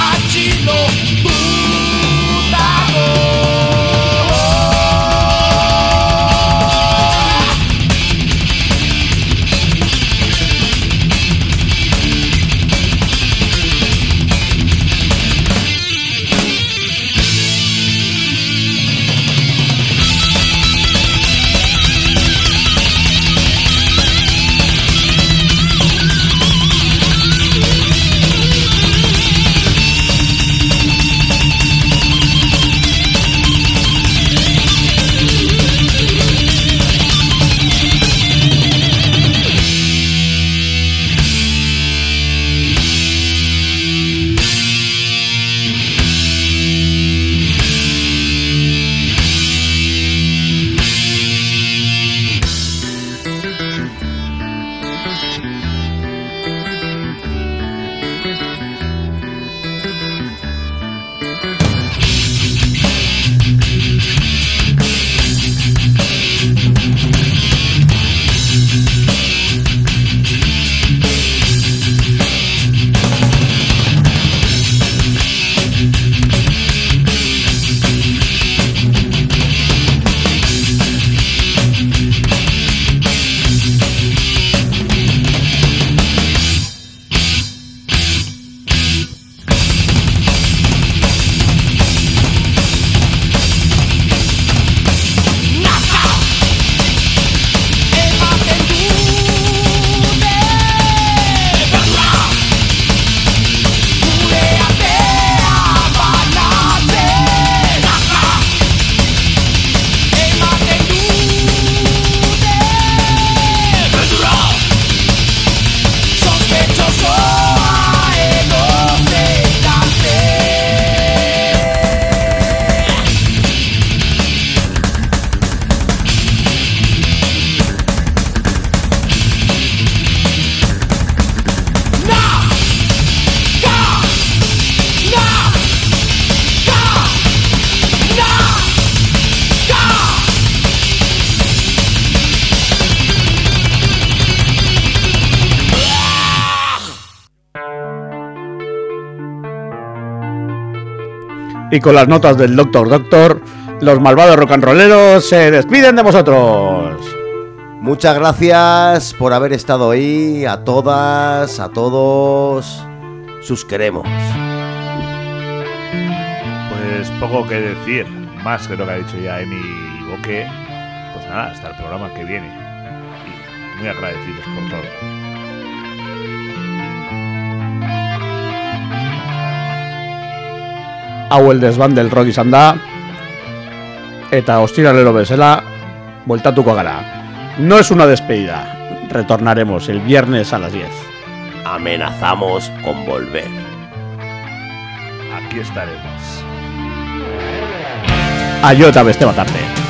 a du Y con las notas del Doctor Doctor, los malvados rock and rolleros se despiden de vosotros. Muchas gracias por haber estado ahí, a todas, a todos. Sus queremos. Pues poco que decir, más que lo que ha dicho ya Emi y Boque. Pues nada, hasta el programa que viene. Y muy agradecidos por todo. Hau el desban del rock izan da eta ostiralero bezala voltatuko gara. No es una despedida. Retornaremos el viernes a las 10. Amenazamos con volver. Aquí estaremos. Aio eta beste bat arte.